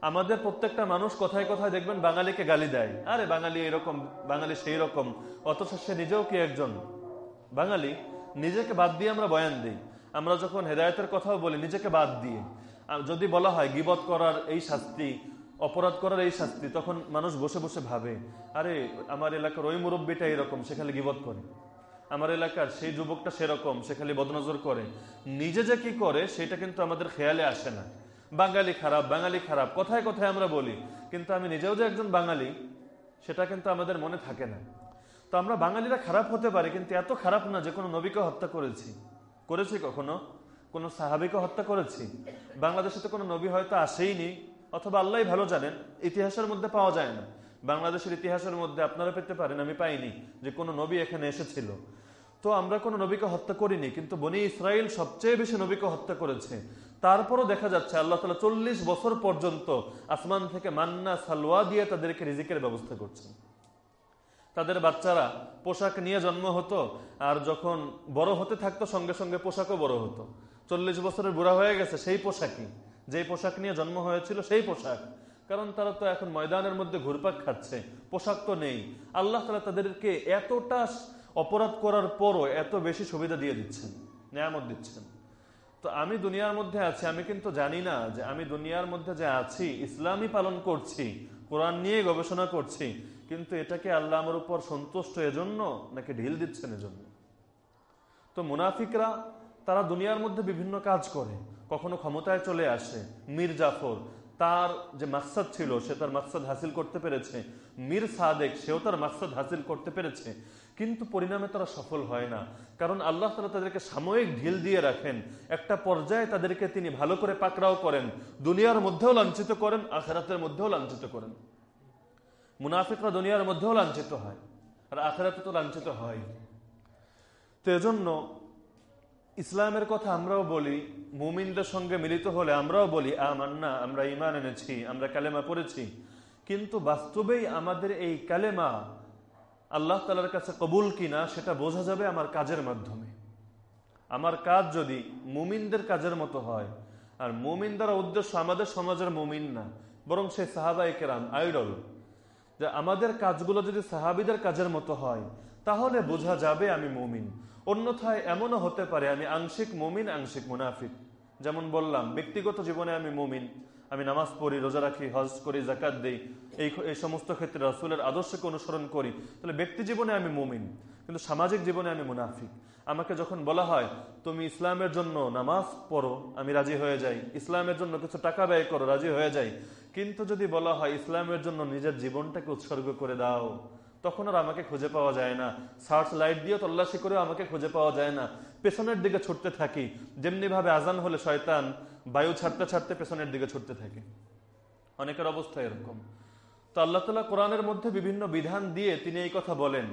আমাদের প্রত্যেকটা মানুষ কথায় কথায় দেখবেন বাঙালিকে গালি দেয়। আরে বাঙালি এরকম, বাঙালি সেই রকম, অথচ সে নিজেও কি একজন? বাঙালি, নিজেকে বাদ দিয়ে আমরা বয়ান দিই। আমরা যখন হেদায়তের কথাও বলি, নিজেকে বাদ দিয়ে। যদি বলা হয় গিবত করার এই শাস্তি, অপরাধ করার এই শাস্তি, তখন মানুষ বসে বসে ভাবে, আরে আমার এলাকার ওই মুরব্বীটা এরকম, সেখানে গিবত করে। আমার এলাকার সেই যুবকটা সেরকম, সে খালি বদনজর করে। নিজে যে কি করে, সেটা কিন্তু আমাদের খেয়ালে আসে না। বাঙালি খারাপ বাঙালি খারাপ, কথায় কথায় আমরা বলি, কিন্তু আমি নিজেও যে একজন বাঙালি, সেটা কিন্তু আমাদের মনে থাকে না। তো আমরা বাঙালিরা খারাপ হতে পারি, কিন্তু এত খারাপ না যে কোনো নবীকে হত্যা করেছি। করেছি কখনো? কোনো সাহাবিকে হত্যা করেছি? বাংলাদেশে তো কোনো নবী হয়তো আসেইনি, অথবা আল্লাহ ভালো জানেন, ইতিহাসের মধ্যে পাওয়া যায় না। বাংলাদেশের ইতিহাসের মধ্যে আপনারা পেতে পারেন, আমি পাইনি যে কোনো নবী এখানে এসেছিল। তো আমরা কোনো নবীকে হত্যা করিনি, কিন্তু বনি ইসরায়েল সবচেয়ে বেশি নবীকে হত্যা করেছে। তারপরও দেখা যাচ্ছে আল্লাহ তালা চল্লিশ বছর পর্যন্ত আসমান থেকে মান্না সালোয়া দিয়ে তাদেরকে রিজিকের ব্যবস্থা করছেন। তাদের বাচ্চারা পোশাক নিয়ে জন্ম হতো, আর যখন বড় হতে থাকতো, সঙ্গে সঙ্গে পোশাকও বড় হতো। চল্লিশ বছরের বুড়া হয়ে গেছে, সেই পোশাকই। যেই পোশাক নিয়ে জন্ম হয়েছিল, সেই পোশাক। কারণ তারা তো এখন ময়দানের মধ্যে ঘুরপাক খাচ্ছে, পোশাক তো নেই। আল্লাহ তালা তাদেরকে এতটা অপরাধ করার পরও এত বেশি সুবিধা দিয়ে দিচ্ছেন, নিয়ামত দিচ্ছেন। তো আমি দুনিয়ার মধ্যে আছি, আমি কিন্তু জানি না যে আমি দুনিয়ার মধ্যে যে আছি, ইসলামই পালন করছি, কোরআন নিয়ে গবেষণা করছি, কিন্তু এটাকে আল্লাহ আমার উপর সন্তুষ্ট এজন্য নাকি ঢিল দিচ্ছেন এজন্য? তো মুনাফিকরা, তারা দুনিয়ার মধ্যে বিভিন্ন কাজ করে, কখনো ক্ষমতায় চলে আসে, মীর জাফর তার যে মাকসাদ ছিল, সে তার মাকসাদ হাসিল করতে পেরেছে। মীর সাদেক, সেও তার মাকসাদ হাসিল করতে পেরেছে। কিন্তু পরিণামে তারা সফল হয় না। কারণ আল্লাহ তালা তাদেরকে সাময়িক ঢিল দিয়ে রাখেন। একটা পর্যায়ে তাদেরকে তিনি ভালো করে পাকড়াও করেন। দুনিয়ার মধ্যেও লাঞ্ছিত করেন, আখেরাতের মধ্যেও লাঞ্ছিত করেন। মুনাফিকরা দুনিয়ার মধ্যেও লাঞ্ছিত হয়। আর আখেরাতে তো লাঞ্ছিত হয় তো এজন্য ইসলামের কথা আমরাও বলি, মুমিনদের সঙ্গে মিলিত হলে আমরাও বলি, আমান্না, আমরা ইমান এনেছি, আমরা কালেমা পড়েছি। কিন্তু বাস্তবেই আমাদের এই কালেমা আল্লাহ তালার কাছে কবুল কিনা, সেটা বোঝা যাবে আমার কাজের মাধ্যমে। আমার কাজ যদি মুমিনদের কাজের মতো হয়, আর মুমিন দ্বারা উদ্দেশ্য আমাদের সমাজের মুমিন না, বরং সেই সাহাবাই কেরাম, আইডল, যে আমাদের কাজগুলো যদি সাহাবিদের কাজের মতো হয়, তাহলে বোঝা যাবে আমি মুমিন। অন্যথায় এমনও হতে পারে, আমি আংশিক মুমিন, আংশিক মুনাফিক। যেমন বললাম, ব্যক্তিগত জীবনে আমি মুমিন। আমি নামাজ পড়ি, রোজা রাখি, হজ করি জাকাত দিই, এই এই সমস্ত ক্ষেত্রে রসুলের আদর্শকে অনুসরণ করি। তাহলে ব্যক্তি জীবনে আমি মুমিন, কিন্তু সামাজিক জীবনে আমি মুনাফিক। আমাকে যখন বলা হয়, তুমি ইসলামের জন্য নামাজ পড়ো, আমি রাজি হয়ে যাই। ইসলামের জন্য কিছু টাকা ব্যয় করো, রাজি হয়ে যাই। কিন্তু যদি বলা হয়, ইসলামের জন্য নিজের জীবনটাকে উৎসর্গ করে দাও তখন আর আমাকে খুঁজে পাওয়া যায় না। সার্চ লাইট দিয়ে তল্লাশি করেও আমাকে খুঁজে পাওয়া যায় না। পেছনের দিকে ছুটতে থাকি। যেমনি ভাবে আজান হলে শয়তান বায়ু ছাড়তে ছাড়তে পেছনের দিকে ছুটতে থাকে। অনেকের অবস্থা এরকম। তো আল্লাহ তালা কোরআনের মধ্যে বিভিন্ন বিধান দিয়ে তিনি এই কথা বলেন।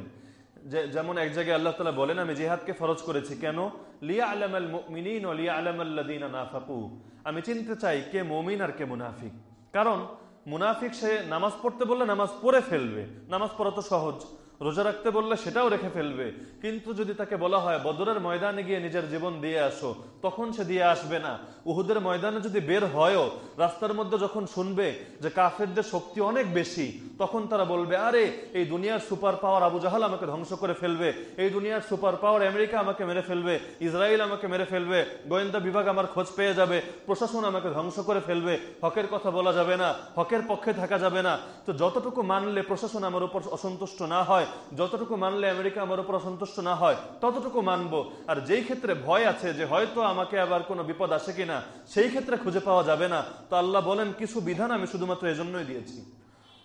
যে, যেমন এক জায়গায় আল্লাহ তালা বলেন, আমি জেহাদকে ফরজ করেছি। কেন? লিয়া আলামাল মিনিন লিয়া আলামাল্লাদিনা নাফাকু। আমি চিনতে চাই কে মমিন আর কে মুনাফিক। কারণ মুনাফিক সে নামাজ পড়তে বললে নামাজ পড়ে ফেলবে। নামাজ পড়া তো সহজ। রোজা রাখতে বললে সেটাও রেখে ফেলবে। কিন্তু যদি তাকে বলা হয়, বদরের ময়দানে গিয়ে নিজের জীবন দিয়ে আসো তখন সে দিয়ে আসবে না। উহুদের ময়দানে যদি বের হয়ও, রাস্তার মধ্যে যখন শুনবে যে কাফেরদের শক্তি অনেক বেশি, তখন তারা বলবে, আরে, এই দুনিয়ার সুপার পাওয়ার আবু জাহাল আমাকে ধ্বংস করে ফেলবে। এই দুনিয়ার সুপার পাওয়ার আমেরিকা আমাকে মেরে ফেলবে। ইসরায়েল আমাকে মেরে ফেলবে। গোয়েন্দা বিভাগ আমার খোঁজ পেয়ে যাবে। প্রশাসন আমাকে ধ্বংস করে ফেলবে। হকের কথা বলা যাবে না। হকের পক্ষে থাকা যাবে না। তো যতটুকু মানলে প্রশাসন আমার উপর অসন্তুষ্ট না হয় যতটুকু মানলে আমেরিকা আমার উপর অসন্তুষ্ট না হয়, ততটুকু মানবো। আর যেই ক্ষেত্রে ভয় আছে যে হয়তো আমাকে আবার কোনো বিপদ আসে কিনা, সেই ক্ষেত্রে খুঁজে পাওয়া যাবে না। তো আল্লাহ বলেন, কিছু বিধান আমি শুধুমাত্র এজন্যই দিয়েছি।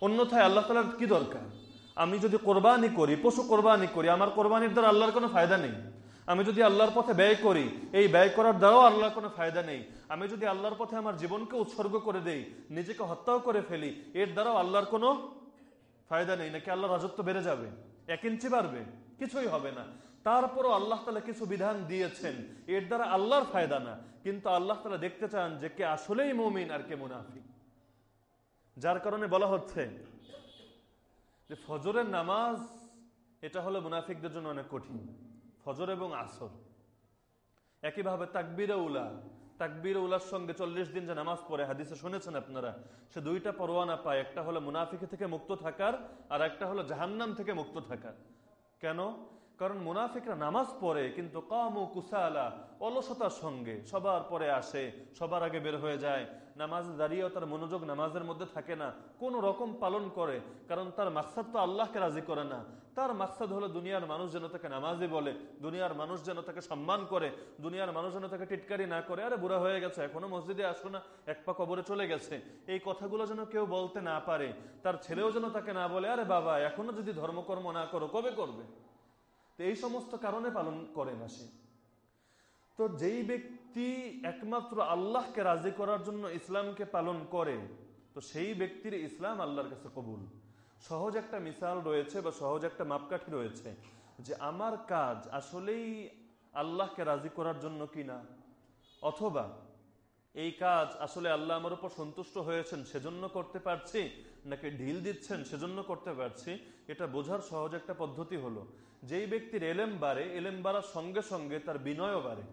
অন্যথায় আল্লাহ তালার কি দরকার? আমি যদি কোরবানি করি, পশু কোরবানি করি, আমার কোরবানির দ্বারা আল্লাহর কোনো ফায়দা নেই। আমি যদি আল্লাহর পথে ব্যয় করি, এই ব্যয় করার দ্বারাও আল্লাহর কোনো ফায়দা নেই। আমি যদি আল্লাহর পথে আমার জীবনকে উৎসর্গ করে দেই, নিজেকে হত্যাও করে ফেলি, এর দ্বারাও আল্লাহর কোনো ফায়দা নেই, নাকি আল্লাহ রাজত্ব বেড়ে যাবে? এক ইঞ্চি বাড়বে? কিছুই হবে না। তারপরও আল্লাহ তালা কিছু বিধান দিয়েছেন। এর দ্বারা আল্লাহর ফায়দা না। কিন্তু আল্লাহ তালা দেখতে চান যে কে আসলেই মমিন আর কে মুনাফিক। যার কারণে বলা হচ্ছে যে ফজরের নামাজ, এটা হলো মুনাফিকদের জন্য অনেক কঠিন। ফজর এবং আসর। একইভাবে তাকবিরে উলা। তাকবির উলার সঙ্গে চল্লিশ দিন যে নামাজ পড়ে, হাদিসে শুনেছেন আপনারা, সে দুইটা পরোয়ানা পায়, একটা হলো মুনাফিকে থেকে মুক্ত থাকার আর একটা হলো জাহান্নাম থেকে মুক্ত থাকার। কেন? কারণ মুনাফিকরা নামাজ পড়ে, কিন্তু কম কুসালা, অলসতার সঙ্গে, সবার পরে আসে, সবার আগে বের হয়ে যায়। নামাজ দাঁড়িয়েও তার মনোযোগ নামাজের মধ্যে থাকে না, কোন রকম পালন করে, কারণ তার মাকসাদ তো আল্লাহকে রাজি করে না। তার মাকসাদ হলো দুনিয়ার মানুষ যেন তাকে নামাজি বলে, দুনিয়ার মানুষ যেন তাকে সম্মান করে, দুনিয়ার মানুষ যেন তাকে টিটকারি না করে। আরে বুড়া হয়ে গেছে, এখনও মসজিদে আসো না, এক পা কবরে চলে গেছে। এই কথাগুলো যেন কেউ বলতে না পারে, তার ছেলেও যেন তাকে না বলে, আরে বাবা, এখনও যদি ধর্মকর্ম না করো, কবে করবে? তো এই সমস্ত কারণে পালন করে না সে। তো যেই ব্যক্তি একমাত্র আল্লাহকে রাজি করার জন্য ইসলামকে পালন করে, তো সেই ব্যক্তির ইসলাম আল্লাহর কাছে কবুল। সহজ একটা মিসাল রয়েছে বা সহজ একটা মাপকাঠি রয়েছে যে আমার কাজ আসলেই আল্লাহকে রাজি করার জন্য কিনা অথবা এই কাজ আসলে আল্লাহ আমার উপর সন্তুষ্ট হয়েছেন, সেজন্য করতে পারছি নাকি ঢিল দিচ্ছেন, সেজন্য করতে পারছি? এটা বোঝার সহজ একটা পদ্ধতি হলো। যেই ব্যক্তির এলেম বাড়ে, এলেম বাড়ার সঙ্গে সঙ্গে তার বিনয়ও বাড়ে।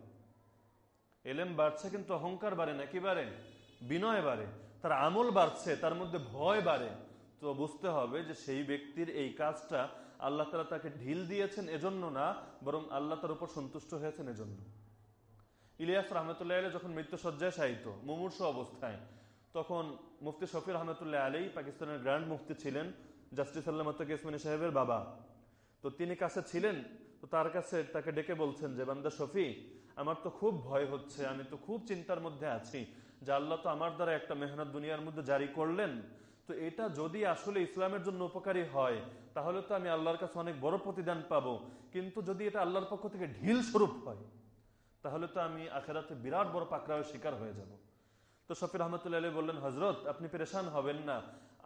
এলেম বাড়ছে কিন্তু অহংকার বাড়ে নাকি বাড়ে? বিনয় বাড়ে, তার আমল বাড়ছে, তার মধ্যে ভয় বাড়ে। তো বুঝতে হবে যে সেই ব্যক্তির এই কাজটা আল্লাহ তালা তাকে ঢিল দিয়েছেন এজন্য না, বরং আল্লাহ তার উপর সন্তুষ্ট হয়েছেন এজন্য। ইলিয়াস রহমতুল্লাহ আলী যখন মৃত্যুসজ্জায় শায়িত, মুমূর্ষ অবস্থায়, তখন মুফতি শফির রহমতুল্লাহ আলী পাকিস্তানের গ্র্যান্ড মুফতি ছিলেন জাস্টিস আল্লাহ ইসমানী সাহেবের বাবা। তো তিনি কাছে ছিলেন, তো তার কাছে তাকে ডেকে বলছেন যে, বান্দা শফি, আমার তো খুব ভয় হচ্ছে, আমি তো খুব চিন্তার মধ্যে আছি যে আল্লাহ তো আমার দ্বারা একটা মেহনত দুনিয়ার মধ্যে জারি করলেন তো এটা যদি আসলে ইসলামের জন্য উপকারী হয়, তাহলে তো আমি আল্লাহর কাছে অনেক বড় প্রতিদান পাবো। কিন্তু যদি এটা আল্লাহর পক্ষ থেকে ঢিল স্বরূপ হয়, তাহলে তো আমি আখেরাতে বিরাট বড় পাকড়াওয়ের শিকার হয়ে যাব। তো শফির রহমতুল্লাহ বললেন হজরত আপনি পেরেশান হবেন না।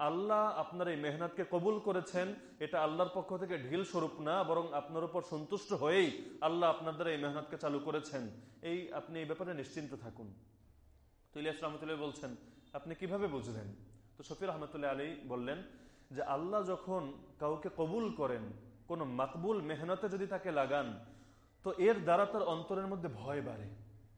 আল্লাহ আপনার এই মেহনতকে কবুল করেছেন। এটা আল্লাহর পক্ষ থেকে ঢিল স্বরূপ না, বরং আপনার উপর সন্তুষ্ট হয়েই আল্লাহ আপনার দ্বারা এই মেহনতকে চালু করেছেন। এই, আপনি এই ব্যাপারে নিশ্চিন্ত থাকুন। তো ইলিয়াস রহমতুল্লাহ বলছেন, আপনি কীভাবে বুঝলেন? তো শফির রহমতুল্লাহ আলী বললেন যে আল্লাহ যখন কাউকে কবুল করেন, কোন মাকবুল মেহনতে যদি তাকে লাগান, তো এর দ্বারা তার অন্তরের মধ্যে ভয় বাড়ে।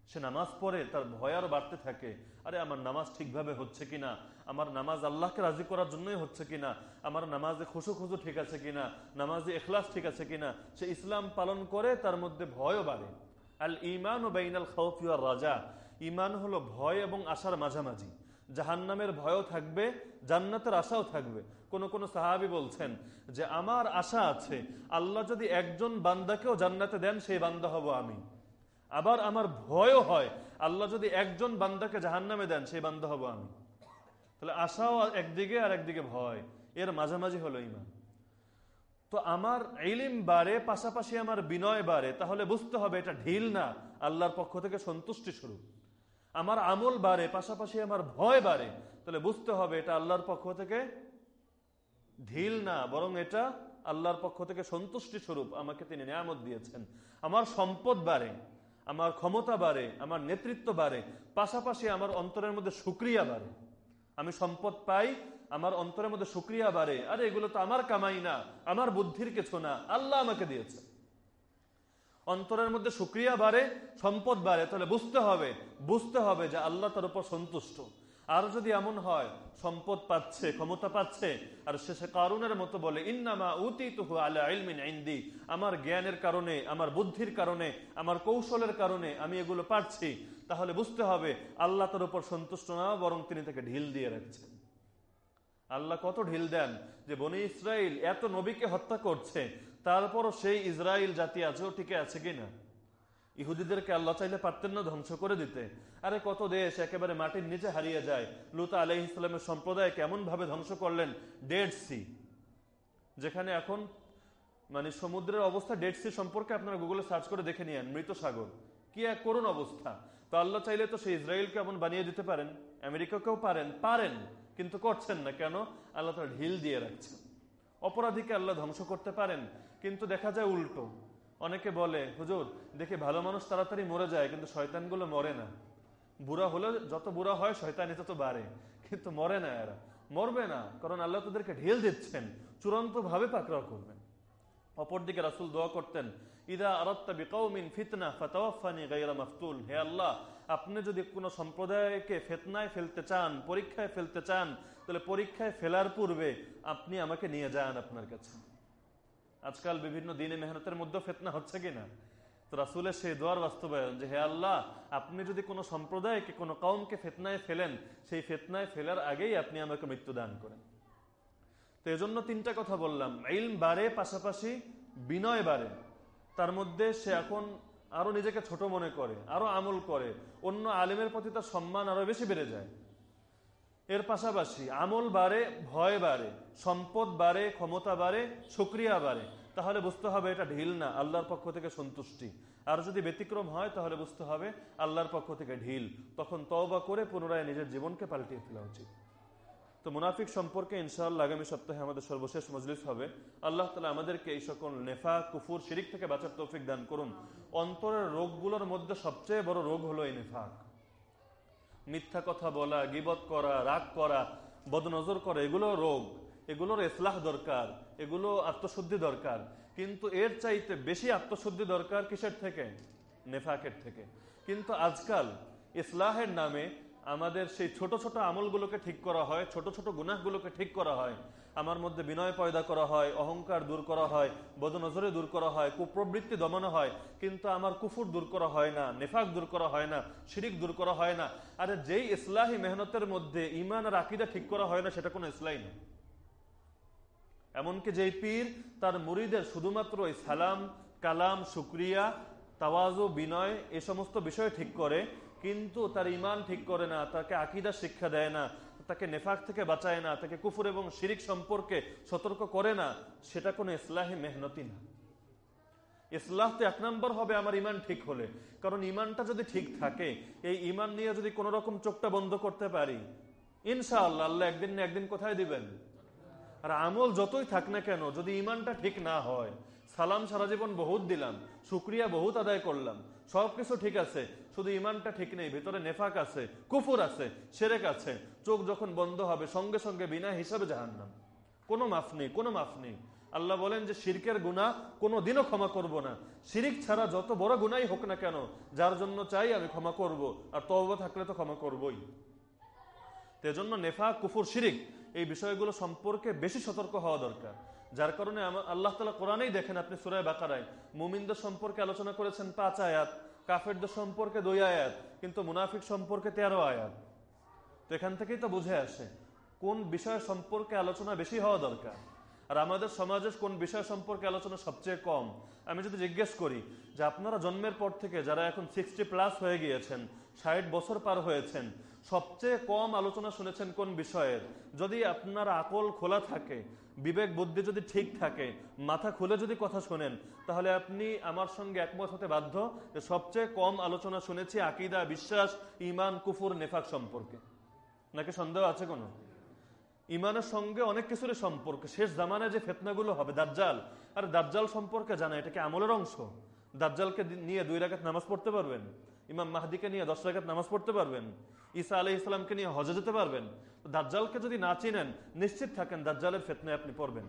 সে নামাজ পড়ে, তার ভয় আরও বাড়তে থাকে। আরে, আমার নামাজ ঠিকভাবে হচ্ছে কিনা? আমার নামাজ আল্লাহকে রাজি করার জন্যই হচ্ছে কিনা? আমার নামাজে খুশু খুশু ঠিক আছে কিনা? নামাজে এখলাস ঠিক আছে কিনা? সে ইসলাম পালন করে তার মধ্যে ভয়ও বাড়ে। আল ইমান ও বাইনাল খাউফিয়ার রাজা ইমান হলো ভয় এবং আশার মাঝামাঝি। জাহান্নামের ভয়ও থাকবে, জান্নাতের আশাও থাকবে। কোন কোন সাহাবি বলছেন যে, আমার আশা আছে, আল্লাহ যদি একজন বান্দাকেও জান্নাতে দেন, সেই বান্দা হব আমি। আবার আমার ভয়ও হয়, আল্লাহ যদি একজন বান্দাকে জাহান্নামে দেন, সেই বান্দা হব আমি। তাহলে আশাও একদিকে আর একদিকে ভয়। এর মাঝামাঝি হলো ইমান। তো আমার ইলিম বাড়ে, পাশাপাশি আমার বিনয় বাড়ে, তাহলে বুঝতে হবে এটা ঢিল না, আল্লাহর পক্ষ থেকে সন্তুষ্টি স্বরূপ। আমার আমল বাড়ে, পাশাপাশি আমার ভয় বাড়ে, তাহলে বুঝতে হবে এটা আল্লাহর পক্ষ থেকে ঢিল না, বরং এটা আল্লাহর পক্ষ থেকে সন্তুষ্টি স্বরূপ, আমাকে তিনি নিয়ামত দিয়েছেন। আমার সম্পদ বাড়ে, আমার ক্ষমতা বাড়ে, আমার নেতৃত্ব বাড়ে, পাশাপাশি আমার অন্তরের মধ্যে সুক্রিয়া বাড়ে। আমি সম্পদ পাই, আমার অন্তরের মধ্যে সুক্রিয়া বাড়ে, আরে এগুলো তো আমার কামাই না, আমার বুদ্ধির কিছু না, আল্লাহ আমাকে দিয়েছে। অন্তরের মধ্যে সুক্রিয়া বাড়ে, সম্পদ বাড়ে। তাহলে বুঝতে হবে বুঝতে হবে যে আল্লাহ তার উপর সন্তুষ্ট। আর যদি এমন হয়, সম্পদ পাচ্ছে, ক্ষমতা পাচ্ছে, আর শেষে কারুনের মতো বলে, ইন্নামা উতি তুহু আলা আমার জ্ঞানের কারণে, আমার বুদ্ধির কারণে, আমার কৌশলের কারণে আমি এগুলো পারছি, তাহলে বুঝতে হবে আল্লাহ তার উপর সন্তুষ্ট না, বরং তিনি তাকে ঢিল দিয়ে রাখছেন। আল্লাহ কত ঢিল দেন যে বনি ইসরায়েল এত নবীকে হত্যা করছে তারপরও সেই ইসরায়েল জাতি আজও টিকে আছে কিনা? ইহুদিদেরকে আল্লাহ চাইলে পারতেন না ধ্বংস করে দিতে। আরে কত দেশ একেবারে মাটির নিচে হারিয়ে যায়। লুতা আলহ ইসলামের সম্প্রদায় কেমন ভাবে ধ্বংস করলেন? Dead Sea. যেখানে এখন মানে সমুদ্রের অবস্থা ডেড সি সম্পর্কে আপনারা গুগলে সার্চ করে দেখে নিয়েন, মৃত সাগর। কি এক করুন অবস্থা। তো আল্লাহ চাইলে তো সেই ইসরায়েলকে এমন বানিয়ে দিতে পারেন, আমেরিকাকেও পারেন পারেন, কিন্তু করছেন না। কেন? আল্লাহ তারা ঢিল দিয়ে রাখছেন। অপরাধীকে আল্লাহ ধ্বংস করতে পারেন। কিন্তু দেখা যায় উল্টো। অনেকে বলে, হুজুর, দেখে ভালো মানুষ তাড়াতাড়ি মরে যায়, কিন্তু শয়তানগুলো মরে না। বুড়া হলে যত বুড়া হয়, শয়তানি তত বাড়ে। কিন্তু মরে না এরা। মরবে না, কারণ আল্লাহ তাদেরকে ঢিল দিচ্ছেন। চূড়ান্ত ভাবে পাকড়াও করবেন। অপরদিকে রাসুল দোয়া করতেন, ইদা আরত্তা বিকাউমিন ফিতনা ফাতাওয়াফানি গাইরা মাফতুল। হে আল্লাহ, আপনি যদি কোনো সম্প্রদায়কে ফেতনায় ফেলতে চান, পরীক্ষায় ফেলতে চান, তাহলে পরীক্ষায় ফেলার পূর্বে আপনি আমাকে নিয়ে যান আপনার কাছে। আজকাল বিভিন্ন দিনে মেহনতের মধ্যে ফেতনা হচ্ছে কিনা? তো রাসুলের সেই দোয়ার বাস্তবায়ন যে, হে আল্লাহ, আপনি যদি কোনো সম্প্রদায়কে, কোনো কৌমকে ফেতনায় ফেলেন, সেই ফেতনায় ফেলার আগেই আপনি আমাকে মৃত্যু দান করেন। তো এজন্য তিনটা কথা বললাম। ইলম বাড়ে, পাশাপাশি বিনয় বাড়ে। তার মধ্যে সে এখন আরও নিজেকে ছোট মনে করে, আরও আমল করে। অন্য আলেমের প্রতি তার সম্মান আরও বেশি বেড়ে যায়। এর পাশাপাশি আমল বাড়ে, ভয় বাড়ে, সম্পদ বাড়ে, ক্ষমতা বাড়ে, সুক্রিয়া বাড়ে। তাহলে বুঝতে হবে এটা ঢিল না, আল্লাহর পক্ষ থেকে সন্তুষ্টি। আর যদি ব্যতিক্রম হয়, তাহলে বুঝতে হবে আল্লাহর পক্ষ থেকে ঢিল। তখন তওবা করে পুনরায় নিজের জীবনকে পাল্টিয়ে ফেলা উচিত। তো মুনাফিক সম্পর্কে ইনশাআল্লাহ আগামী সপ্তাহে আমাদের সর্বশেষ মজলিস হবে। আল্লাহ তালা আমাদেরকে এই সকল নেফা, কুফুর, শিরিক থেকে বাঁচার তৌফিক দান করুন। অন্তরের রোগগুলোর মধ্যে সবচেয়ে বড় রোগ হলো এই নেফাক। মিথ্যা কথা বলা, গিবত করা, রাগ করা, বদনজর করা, এগুলো রোগ, এগুলোর এসলাহ দরকার, এগুলো আত্মশুদ্ধি দরকার। কিন্তু এর চাইতে বেশি আত্মশুদ্ধি দরকার কিসের থেকে? নেফাকের থেকে। কিন্তু আজকাল ইসলাহের নামে আমাদের সেই ছোট ছোট আমলগুলোকে ঠিক করা হয়, ছোট ছোট গুনাহগুলোকে ঠিক করা হয়। আমার মধ্যে বিনয় পয়দা করা হয়, অহংকার দূর করা হয়, বদনজরে দূর করা হয়, কুপ্রবৃত্তি দমানো হয়, কিন্তু আমার কুফুর দূর করা হয় না, নেফাক দূর করা হয় না, শিরিক দূর করা হয় না। আরে যেই ইসলাহী মেহনতের মধ্যে ইমান আর আকিদা ঠিক করা হয় না, সেটা কোনো ইসলাই নেই এমনকি যেই পীর, তার মুরিদের শুধুমাত্র ওই সালাম, কালাম, শুক্রিয়া, তাওয়াজু, বিনয়, এ সমস্ত বিষয় ঠিক করে, কিন্তু তার ইমান ঠিক করে না, তাকে আকিদা শিক্ষা দেয় না। তাকে নেফাক থেকে বাঁচায় না, তাকে কুফুর এবং শিরিক সম্পর্কে সতর্ক করে না, সেটা কোনো ইসলাহী মেহনতি না। ইসলাহ তো এক নম্বর হবে আমার ইমান ঠিক হলে। কারণ ইমানটা যদি ঠিক থাকে, এই ইমান নিয়ে যদি কোন রকম চোখটা বন্ধ করতে পারি, ইনশাআল্লাহ আল্লাহ একদিন না একদিন কোথায় দিবেন? আর আমল যতই থাক না কেন, যদি ইমানটা ঠিক না হয় সালাম সারা জীবন বহুত দিলাম, শুক্রিয়া বহুত আদায় করলাম। সবকিছু ঠিক আছে, শুধু ইমানটা ঠিক নেই, ভেতরে নেফাক আছে, কুফুর আছে, সেরেক আছে, চোখ যখন বন্ধ হবে, সঙ্গে সঙ্গে বিনা হিসাবে জাহান্নাম। কোনো মাফ নেই, কোনো মাফ নেই। আল্লাহ বলেন যে শিরকের গুণা কোনো দিনও ক্ষমা করব না। শিরিক ছাড়া যত বড় গুণাই হোক না কেন, যার জন্য চাই আমি ক্ষমা করব, আর তওবা থাকলে তো ক্ষমা করবই। তেজন্য নেফা কুফুর, শিরিক, এই বিষয়গুলো সম্পর্কে বেশি সতর্ক হওয়া দরকার। যার কারণে আল্লাহ তালা কোরআনেই দেখেন আপনি সুরায় বাকারায়। মুমিনদের সম্পর্কে আলোচনা করেছেন পাঁচ আয়াত, কাফেরদের সম্পর্কে দুই আয়াত, কিন্তু মুনাফিক সম্পর্কে তেরো আয়াত। তো এখান থেকেই তো বুঝে আসে কোন বিষয় সম্পর্কে আলোচনা বেশি হওয়া দরকার। আর আমাদের সমাজে কোন বিষয় সম্পর্কে আলোচনা সবচেয়ে কম। আমি যদি জিজ্ঞেস করি যে আপনারা জন্মের পর থেকে যারা এখন সিক্সটি প্লাস হয়ে গিয়েছেন ষাট বছর পার হয়েছেন। সবচেয়ে কম আলোচনা শুনেছেন কোন বিষয়ের যদি আপনার আকল খোলা থাকে, বিবেক বুদ্ধি যদি ঠিক থাকে, মাথা খুলে যদি কথা শোনেন, তাহলে আপনি আমার সঙ্গে একমত হতে বাধ্য যে সবচেয়ে কম আলোচনা শুনেছি আকিদা, বিশ্বাস ইমান কুফুর, নেফাক সম্পর্কে। নাকি সন্দেহ আছে কোনো? ইমানের সঙ্গে অনেক কিছুরই সম্পর্ক। শেষ জামানায় যে ফেতনাগুলো হবে, দাজ্জাল। আর দাজ্জাল সম্পর্কে জানা, এটা কি আমলের অংশ? দাজ্জালকে নিয়ে দুই রাখাত নামাজ পড়তে পারবেন? ইমাম মাহদিকে নিয়ে দশ রাখাত নামাজ পড়তে পারবেন, ঈসা আলি ইসলামকে নিয়ে হজে যেতে পারবেন দাজ্জালকে যদি না চিনেন, নিশ্চিত থাকেন দাজ্জালের ফেতনায় আপনি পড়বেন।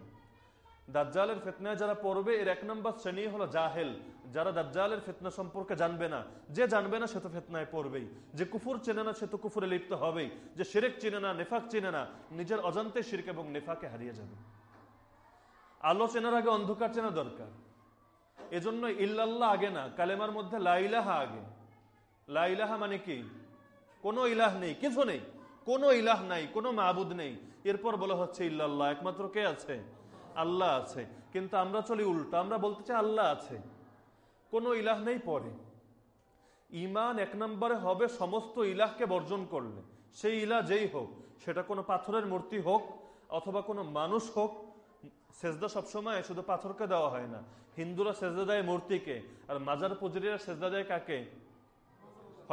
দাজ্জালের ফেতনায় যারা পড়বে, এর এক নম্বর শ্রেণি হলো জাহেল। যারা দাজ্জালের ফেতনা সম্পর্কে জানবে না, যে জানবে না সে তো ফেতনায় পড়বেই। যে কুফুর চেনে না, সে তো কুফুরে লিপ্ত হবেই। যে শিরেক চিনে না, নেফাক চিনে না, নিজের অজান্তে শিরক এবং নেফাকে হারিয়ে যাবে। আলো চেনার আগে অন্ধকার চেনা দরকার। এজন্য ইল্লাল্লাহ আগে না, কালেমার মধ্যে লাইলাহা আগে। লাইলাহা মানে কি? কোনো ইলাহ নেই, কিছু নেই। কোনো ইলাহ নাই, কোনো মাহবুদ নেই। এরপর বলা হচ্ছে, ইল্লাল্লাহ একমাত্র কে আছে? আল্লাহ আছে। কিন্তু আমরা চলি উল্টো, আমরা বলতে চাই আল্লাহ আছে। কোনো ইলাহ নেই পরে। ইমান এক নম্বরে হবে সমস্ত ইলাহকে বর্জন করলে। সেই ইলাহ যেই হোক, সেটা কোনো পাথরের মূর্তি হোক অথবা কোনো মানুষ হোক, সেজদা সবসময় শুধু পাথরকে দেওয়া হয় না। হিন্দুরা সেজদা দেয় মূর্তিকে, আর মাজার পুজরিরা সেজদা দেয় কাকে?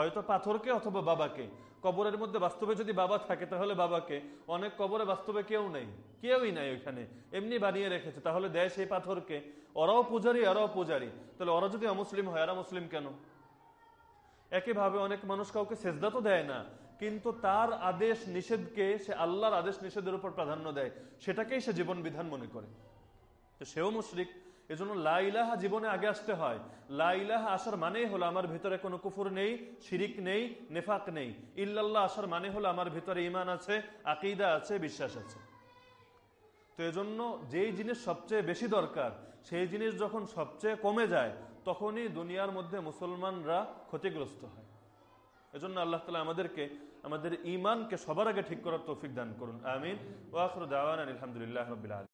হয়তো পাথরকে অথবা বাবাকে। কবরের মধ্যে বাস্তবে যদি বাবা থাকে, তাহলে বাবাকে। অনেক কবরে বাস্তবে কেউ নেই। কেউই নাই ওইখানে। এমনি বানিয়ে রেখেছে। তাহলে দেয় সেই পাথরকে। ওরাও পূজারি ওরাও পূজারি। তাহলে ওরা যদি অমুসলিম হয়, এরা মুসলিম কেন? একইভাবে অনেক মানুষ কাউকে সেজদা তো দেয় না, কিন্তু তার আদেশ নিষেধকে সে আল্লাহর আদেশ নিষেধের উপর প্রাধান্য দেয়। সেটাকেই সে জীবন বিধান মনে করে। তো সেও মুশরিক। এজন্য লাইলাহা জীবনে আগে আসতে হয়। লাইলাহা আসার মানেই হলো আমার ভিতরে কোনো কুফুর নেই, শিরিক নেই, নেফাক নেই। ইল্লাল্লাহ আসার মানে হলো আমার ভিতরে ইমান আছে, আকিদা আছে, বিশ্বাস আছে। তো এজন্য যেই জিনিস সবচেয়ে বেশি দরকার, সেই জিনিস যখন সবচেয়ে কমে যায়, তখনই দুনিয়ার মধ্যে মুসলমানরা ক্ষতিগ্রস্ত হয়। এজন্য আল্লাহ তালা আমাদেরকে, আমাদের ইমানকে সবার আগে ঠিক করার তৌফিক দান করুন। আমিন। ওয়াখর দাওয়ান আলহামদুলিল্লাহ রবিল